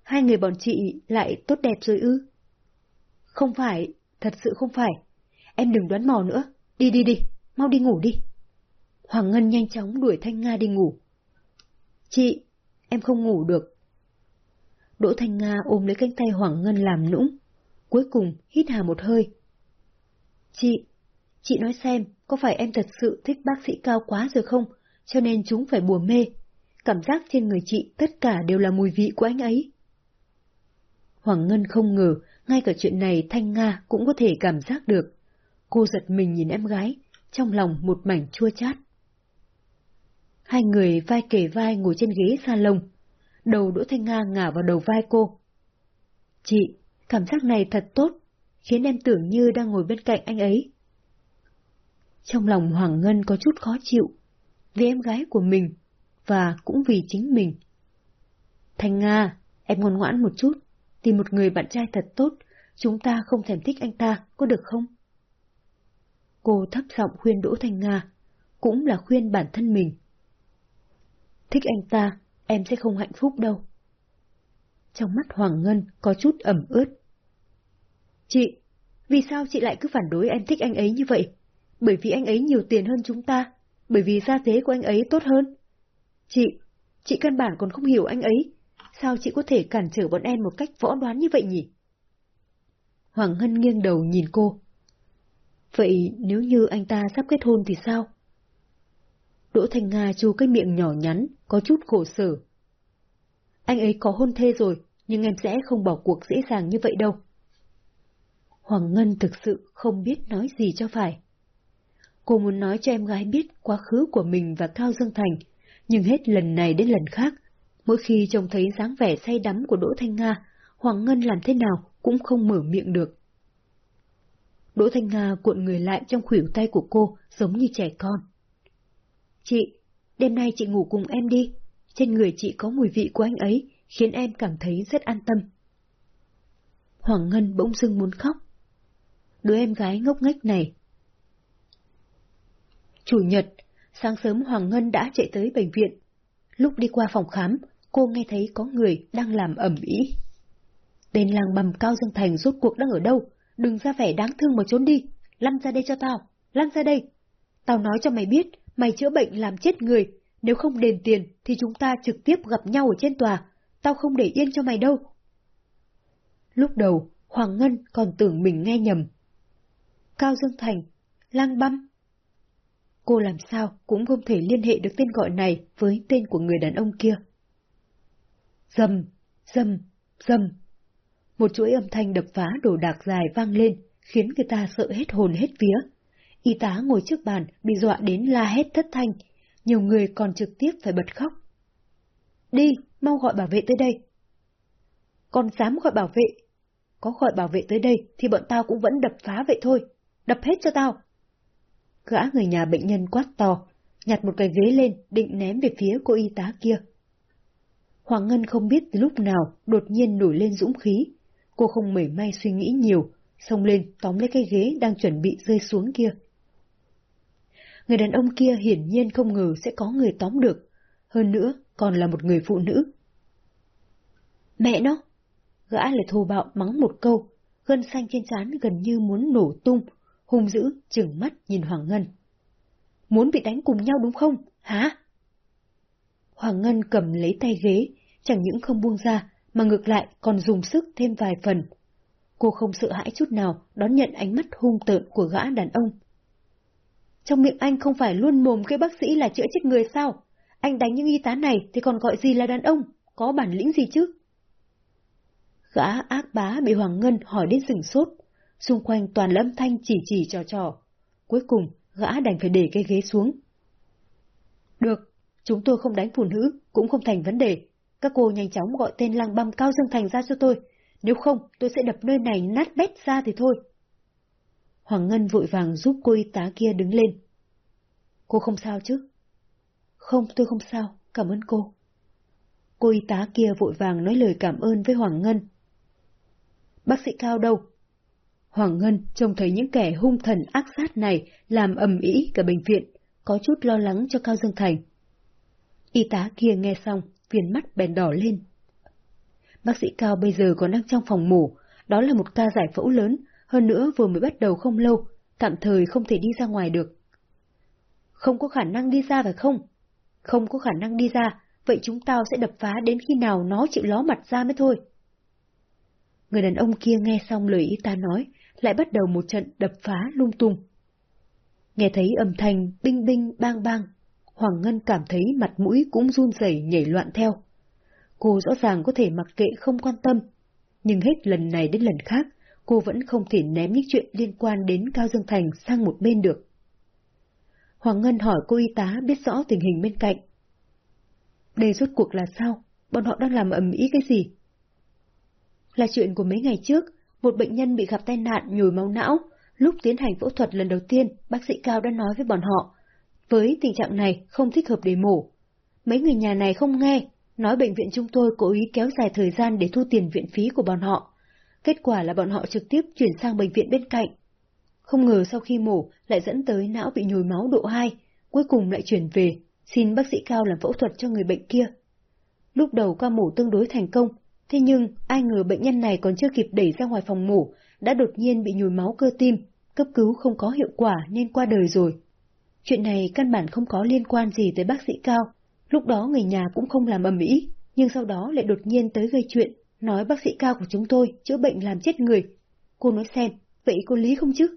Hai người bọn chị lại tốt đẹp rồi ư? Không phải, thật sự không phải. Em đừng đoán mò nữa. Đi đi đi, mau đi ngủ đi. Hoàng Ngân nhanh chóng đuổi Thanh Nga đi ngủ. Chị, em không ngủ được. Đỗ Thanh Nga ôm lấy cánh tay Hoàng Ngân làm nũng, cuối cùng hít hà một hơi. Chị, chị nói xem, có phải em thật sự thích bác sĩ cao quá rồi không, cho nên chúng phải bùa mê. Cảm giác trên người chị tất cả đều là mùi vị của anh ấy. Hoàng Ngân không ngờ, ngay cả chuyện này Thanh Nga cũng có thể cảm giác được. Cô giật mình nhìn em gái, trong lòng một mảnh chua chát. Hai người vai kề vai ngồi trên ghế salon, đầu Đỗ Thanh Nga ngả vào đầu vai cô. Chị, cảm giác này thật tốt, khiến em tưởng như đang ngồi bên cạnh anh ấy. Trong lòng Hoàng Ngân có chút khó chịu, vì em gái của mình, và cũng vì chính mình. Thanh Nga, em ngoan ngoãn một chút, tìm một người bạn trai thật tốt, chúng ta không thèm thích anh ta, có được không? Cô thấp giọng khuyên Đỗ Thanh Nga, cũng là khuyên bản thân mình. Thích anh ta, em sẽ không hạnh phúc đâu. Trong mắt Hoàng Ngân có chút ẩm ướt. Chị, vì sao chị lại cứ phản đối em thích anh ấy như vậy? Bởi vì anh ấy nhiều tiền hơn chúng ta, bởi vì gia thế của anh ấy tốt hơn. Chị, chị căn bản còn không hiểu anh ấy, sao chị có thể cản trở bọn em một cách võ đoán như vậy nhỉ? Hoàng Ngân nghiêng đầu nhìn cô. Vậy nếu như anh ta sắp kết hôn thì sao? Đỗ Thành Nga chu cái miệng nhỏ nhắn, có chút khổ sở. Anh ấy có hôn thê rồi, nhưng em sẽ không bỏ cuộc dễ dàng như vậy đâu. Hoàng Ngân thực sự không biết nói gì cho phải. Cô muốn nói cho em gái biết quá khứ của mình và Cao Dương Thành, nhưng hết lần này đến lần khác, mỗi khi trông thấy dáng vẻ say đắm của Đỗ Thanh Nga, Hoàng Ngân làm thế nào cũng không mở miệng được. Đỗ Thanh Nga cuộn người lại trong khuỷu tay của cô giống như trẻ con. Chị, đêm nay chị ngủ cùng em đi. Trên người chị có mùi vị của anh ấy, khiến em cảm thấy rất an tâm. Hoàng Ngân bỗng dưng muốn khóc. Đứa em gái ngốc nghếch này. Chủ nhật, sáng sớm Hoàng Ngân đã chạy tới bệnh viện. Lúc đi qua phòng khám, cô nghe thấy có người đang làm ẩm ý. Tên làng bầm cao Dương Thành rốt cuộc đang ở đâu? Đừng ra vẻ đáng thương mà trốn đi. Lăn ra đây cho tao. Lăn ra đây. Tao nói cho mày biết, mày chữa bệnh làm chết người. Nếu không đền tiền thì chúng ta trực tiếp gặp nhau ở trên tòa. Tao không để yên cho mày đâu. Lúc đầu, Hoàng Ngân còn tưởng mình nghe nhầm. Cao Dương Thành, lang băm. Cô làm sao cũng không thể liên hệ được tên gọi này với tên của người đàn ông kia. Dầm, dầm, dầm. Một chuỗi âm thanh đập phá đồ đạc dài vang lên, khiến người ta sợ hết hồn hết vía. Y tá ngồi trước bàn bị dọa đến la hét thất thanh, nhiều người còn trực tiếp phải bật khóc. Đi, mau gọi bảo vệ tới đây. Còn dám gọi bảo vệ? Có gọi bảo vệ tới đây thì bọn tao cũng vẫn đập phá vậy thôi. Đập hết cho tao. Gã người nhà bệnh nhân quát to, nhặt một cái ghế lên định ném về phía cô y tá kia. Hoàng Ngân không biết từ lúc nào đột nhiên nổi lên dũng khí. Cô không mảy may suy nghĩ nhiều, xông lên tóm lấy cái ghế đang chuẩn bị rơi xuống kia. Người đàn ông kia hiển nhiên không ngờ sẽ có người tóm được, hơn nữa còn là một người phụ nữ. Mẹ nó! Gã lại thô bạo mắng một câu, gân xanh trên trán gần như muốn nổ tung, hung dữ, chừng mắt nhìn Hoàng Ngân. Muốn bị đánh cùng nhau đúng không, hả? Hoàng Ngân cầm lấy tay ghế, chẳng những không buông ra, mà ngược lại còn dùng sức thêm vài phần. Cô không sợ hãi chút nào đón nhận ánh mắt hung tợn của gã đàn ông. Trong miệng anh không phải luôn mồm cái bác sĩ là chữa chết người sao? Anh đánh những y tá này thì còn gọi gì là đàn ông? Có bản lĩnh gì chứ? Gã ác bá bị Hoàng Ngân hỏi đến sừng sốt, xung quanh toàn lâm thanh chỉ chỉ trò trò. Cuối cùng, gã đành phải để cái ghế xuống. Được, chúng tôi không đánh phụ nữ, cũng không thành vấn đề. Các cô nhanh chóng gọi tên lăng băm Cao Dương Thành ra cho tôi, nếu không tôi sẽ đập nơi này nát bét ra thì thôi. Hoàng Ngân vội vàng giúp cô y tá kia đứng lên. Cô không sao chứ? Không, tôi không sao, cảm ơn cô. Cô y tá kia vội vàng nói lời cảm ơn với Hoàng Ngân. Bác sĩ Cao đâu? Hoàng Ngân trông thấy những kẻ hung thần ác sát này làm ầm ĩ cả bệnh viện, có chút lo lắng cho Cao Dương Thành. Y tá kia nghe xong, viền mắt bèn đỏ lên. Bác sĩ Cao bây giờ còn đang trong phòng mổ, đó là một ca giải phẫu lớn, hơn nữa vừa mới bắt đầu không lâu, tạm thời không thể đi ra ngoài được. Không có khả năng đi ra phải không? Không có khả năng đi ra, vậy chúng tao sẽ đập phá đến khi nào nó chịu ló mặt ra mới thôi. Người đàn ông kia nghe xong lời y tá nói, lại bắt đầu một trận đập phá lung tung. Nghe thấy âm thanh binh binh bang bang, Hoàng Ngân cảm thấy mặt mũi cũng run rẩy nhảy loạn theo. Cô rõ ràng có thể mặc kệ không quan tâm, nhưng hết lần này đến lần khác, cô vẫn không thể ném những chuyện liên quan đến Cao Dương Thành sang một bên được. Hoàng Ngân hỏi cô y tá biết rõ tình hình bên cạnh. Đây rốt cuộc là sao? Bọn họ đang làm ầm ĩ cái gì? Là chuyện của mấy ngày trước, một bệnh nhân bị gặp tai nạn nhồi máu não. Lúc tiến hành phẫu thuật lần đầu tiên, bác sĩ Cao đã nói với bọn họ, với tình trạng này không thích hợp để mổ. Mấy người nhà này không nghe, nói bệnh viện chúng tôi cố ý kéo dài thời gian để thu tiền viện phí của bọn họ. Kết quả là bọn họ trực tiếp chuyển sang bệnh viện bên cạnh. Không ngờ sau khi mổ lại dẫn tới não bị nhồi máu độ 2, cuối cùng lại chuyển về, xin bác sĩ Cao làm phẫu thuật cho người bệnh kia. Lúc đầu ca mổ tương đối thành công, thế nhưng ai ngờ bệnh nhân này còn chưa kịp đẩy ra ngoài phòng mổ, đã đột nhiên bị nhồi máu cơ tim, cấp cứu không có hiệu quả nên qua đời rồi. Chuyện này căn bản không có liên quan gì tới bác sĩ Cao, lúc đó người nhà cũng không làm ầm ĩ, nhưng sau đó lại đột nhiên tới gây chuyện, nói bác sĩ Cao của chúng tôi chữa bệnh làm chết người. Cô nói xem, vậy cô lý không chứ?